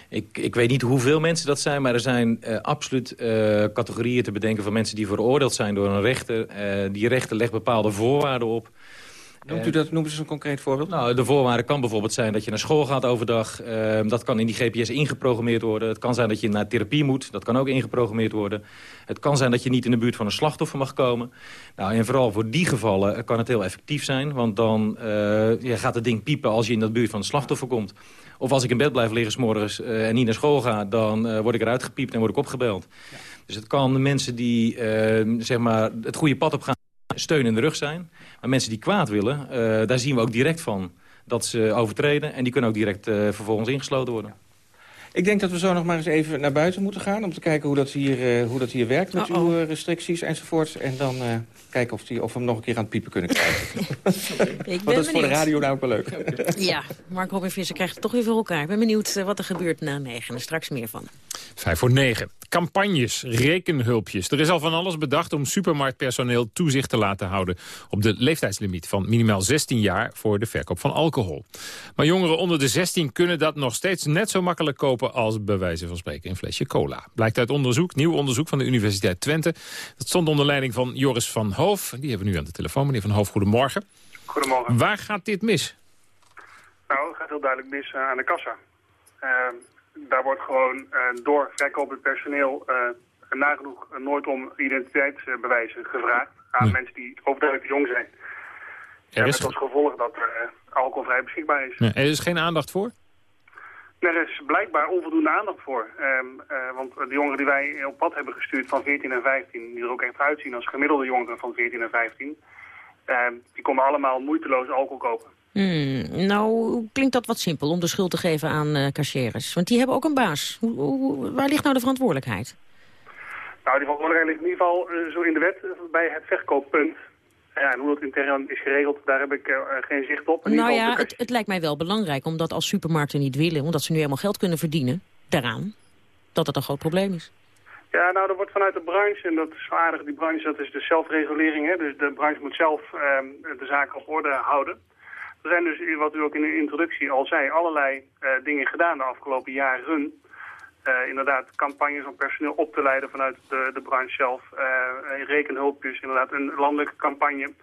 Ik, ik weet niet hoeveel mensen dat zijn, maar er zijn uh, absoluut uh, categorieën te bedenken van mensen die veroordeeld zijn door een rechter. Uh, die rechter legt bepaalde voorwaarden op. Noemt u dat, noemt u eens een concreet voorbeeld? Nou, de voorwaarde kan bijvoorbeeld zijn dat je naar school gaat overdag. Uh, dat kan in die GPS ingeprogrammeerd worden. Het kan zijn dat je naar therapie moet. Dat kan ook ingeprogrammeerd worden. Het kan zijn dat je niet in de buurt van een slachtoffer mag komen. Nou, en vooral voor die gevallen kan het heel effectief zijn. Want dan uh, ja, gaat het ding piepen als je in de buurt van een slachtoffer komt. Of als ik in bed blijf liggen s'morgens uh, en niet naar school ga... dan uh, word ik eruit gepiept en word ik opgebeld. Ja. Dus het kan de mensen die uh, zeg maar het goede pad op gaan... steun in de rug zijn. Maar mensen die kwaad willen, daar zien we ook direct van dat ze overtreden. En die kunnen ook direct vervolgens ingesloten worden. Ik denk dat we zo nog maar eens even naar buiten moeten gaan... om te kijken hoe dat hier, hoe dat hier werkt met uw restricties enzovoort. En dan kijken of, die, of we hem nog een keer aan het piepen kunnen krijgen. Ik ben Want dat is voor de radio nou ook wel leuk. Ja, Mark Robin Visser krijgt het toch weer voor elkaar. Ik ben benieuwd wat er gebeurt na negen. En straks meer van. Vijf voor negen. Campagnes, rekenhulpjes. Er is al van alles bedacht om supermarktpersoneel toezicht te laten houden... op de leeftijdslimiet van minimaal 16 jaar voor de verkoop van alcohol. Maar jongeren onder de 16 kunnen dat nog steeds net zo makkelijk kopen... als bij wijze van spreken een flesje cola. Blijkt uit onderzoek, nieuw onderzoek van de Universiteit Twente. Dat stond onder leiding van Joris van Hoof. Die hebben we nu aan de telefoon. Meneer van Hoof, goedemorgen. Goedemorgen. Waar gaat dit mis? Nou, het gaat heel duidelijk mis uh, aan de kassa. Uh, daar wordt gewoon uh, door verkopend personeel nagenoeg nooit om identiteitsbewijzen gevraagd aan mensen die overduidelijk jong zijn. Er is... Met als gevolg dat er alcoholvrij beschikbaar is. Nee, er is geen aandacht voor? Er is blijkbaar onvoldoende aandacht voor. Um, uh, want de jongeren die wij op pad hebben gestuurd van 14 en 15... die er ook echt uitzien als gemiddelde jongeren van 14 en 15... Uh, die konden allemaal moeiteloos alcohol kopen. Hmm, nou, klinkt dat wat simpel om de schuld te geven aan uh, cashiers. Want die hebben ook een baas. Hoe, hoe, waar ligt nou de verantwoordelijkheid? Nou, die verantwoordelijkheid ligt in ieder geval uh, zo in de wet bij het verkooppunt. Ja, en hoe dat intern is geregeld, daar heb ik uh, geen zicht op. In nou ja, het, het, lijkt mij wel belangrijk, omdat als supermarkten niet willen... omdat ze nu helemaal geld kunnen verdienen, daaraan, dat het een groot probleem is. Ja, nou, er wordt vanuit de branche, en dat is aardig, die branche, dat is de zelfregulering. Hè? Dus de branche moet zelf uh, de zaken op orde houden. Er zijn dus, wat u ook in de introductie al zei, allerlei uh, dingen gedaan de afgelopen jaren. Uh, inderdaad, campagnes om personeel op te leiden vanuit de, de branche zelf. Uh, rekenhulpjes, inderdaad, een landelijke campagne.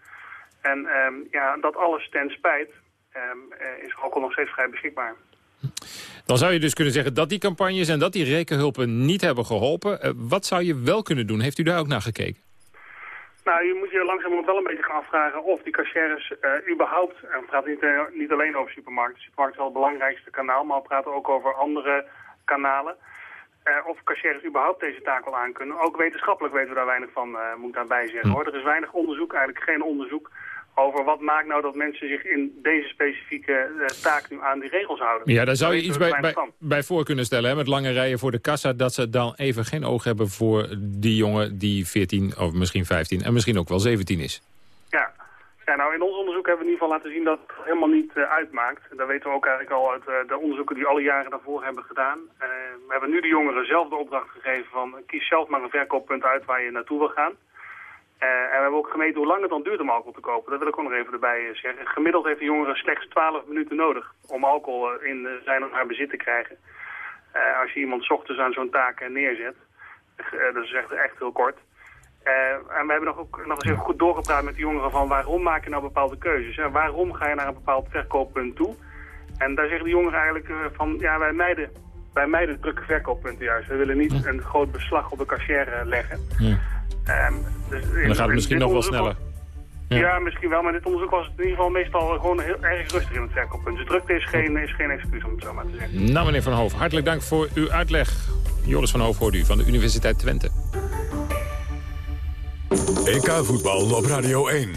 En um, ja, dat alles ten spijt um, is alcohol nog steeds vrij beschikbaar. Dan zou je dus kunnen zeggen dat die campagnes en dat die rekenhulpen niet hebben geholpen. Wat zou je wel kunnen doen? Heeft u daar ook naar gekeken? Nou, je moet je langzamerhand wel een beetje gaan afvragen of die cashiers uh, überhaupt... en we praten niet, uh, niet alleen over supermarkten. Supermarkt is wel het belangrijkste kanaal, maar we praten ook over andere kanalen. Uh, of cashiers überhaupt deze taak wel aan kunnen. Ook wetenschappelijk weten we daar weinig van, moet ik daarbij zeggen. Hoor. Er is weinig onderzoek, eigenlijk geen onderzoek over wat maakt nou dat mensen zich in deze specifieke uh, taak nu aan die regels houden. Ja, daar zou je iets bij, bij, bij, voor kunnen stellen, hè, met lange rijen voor de kassa... dat ze dan even geen oog hebben voor die jongen die 14 of misschien 15 en misschien ook wel 17 is. Ja, ja nou in ons onderzoek hebben we in ieder geval laten zien dat het helemaal niet uh, uitmaakt. Dat weten we ook eigenlijk al uit uh, de onderzoeken die alle jaren daarvoor hebben gedaan. we hebben nu de jongeren zelf de opdracht gegeven van kies zelf maar een verkooppunt uit waar je naartoe wil gaan. Uh, en we hebben ook gemeten hoe lang het dan duurt om alcohol te kopen. Dat wil ik ook nog even erbij zeggen. Gemiddeld heeft de jongere slechts 12 minuten nodig om alcohol in zijn of haar bezit te krijgen. Als je iemand ochtends aan zo'n taak neerzet. Dat is echt, echt heel kort. en we hebben nog, ook, nog eens even goed doorgepraat met de jongeren van waarom maak je nou bepaalde keuzes. Hè? Waarom ga je naar een bepaald verkooppunt toe? En daar zeggen de jongeren eigenlijk van ja wij mijden, wij mijden drukke verkooppunten juist. We willen niet een groot beslag op de cashier leggen. Ja. Um, dus dan gaat het misschien nog wel sneller. Ja. ja. misschien wel, maar dit onderzoek was in ieder geval meestal gewoon heel erg rustig in het verkooppunt. Dus drukte is geen, is geen excuus om het zo maar te zeggen. Nou meneer Van Hoof, hartelijk dank voor uw uitleg. Joris van Hoof hoort u van de Universiteit Twente. EK voetbal op Radio 1.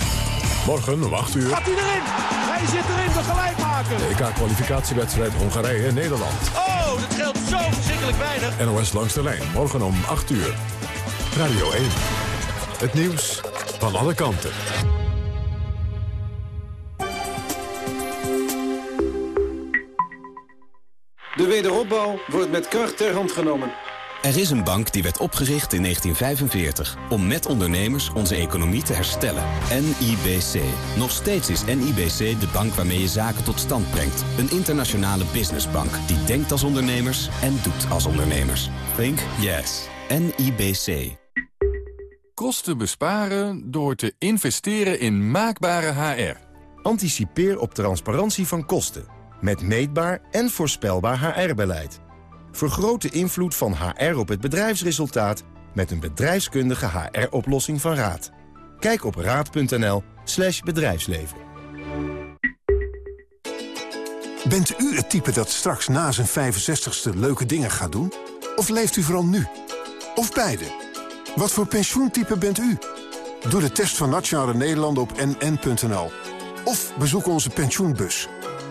Morgen om 8 uur. Gaat hij erin? Hij zit erin, de gelijkmaker. De EK-kwalificatiewedstrijd Hongarije-Nederland. Oh, dat geldt zo verschrikkelijk weinig. NOS langs de lijn, morgen om 8 uur. Radio 1. Het nieuws van alle kanten. De wederopbouw wordt met kracht ter hand genomen. Er is een bank die werd opgericht in 1945 om met ondernemers onze economie te herstellen. NIBC. Nog steeds is NIBC de bank waarmee je zaken tot stand brengt. Een internationale businessbank die denkt als ondernemers en doet als ondernemers. Think yes. NIBC. Kosten besparen door te investeren in maakbare HR. Anticipeer op transparantie van kosten. Met meetbaar en voorspelbaar HR-beleid. Vergroot de invloed van HR op het bedrijfsresultaat... met een bedrijfskundige HR-oplossing van Raad. Kijk op raad.nl slash bedrijfsleven. Bent u het type dat straks na zijn 65ste leuke dingen gaat doen? Of leeft u vooral nu? Of beide? Wat voor pensioentype bent u? Doe de test van Nationale Nederlanden op nn.nl. Of bezoek onze pensioenbus.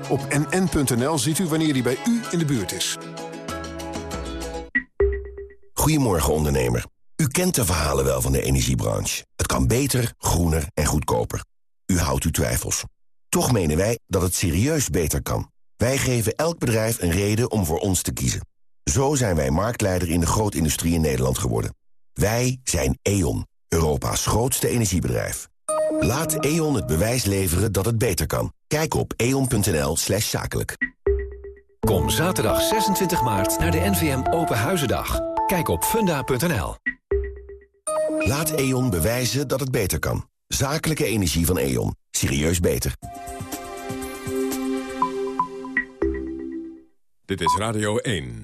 Op nn.nl ziet u wanneer die bij u in de buurt is. Goedemorgen ondernemer. U kent de verhalen wel van de energiebranche. Het kan beter, groener en goedkoper. U houdt uw twijfels. Toch menen wij dat het serieus beter kan. Wij geven elk bedrijf een reden om voor ons te kiezen. Zo zijn wij marktleider in de grootindustrie in Nederland geworden. Wij zijn E.ON, Europa's grootste energiebedrijf. Laat E.ON het bewijs leveren dat het beter kan. Kijk op eon.nl slash zakelijk. Kom zaterdag 26 maart naar de NVM Open Huizendag. Kijk op funda.nl. Laat E.ON bewijzen dat het beter kan. Zakelijke energie van E.ON. Serieus beter. Dit is Radio 1.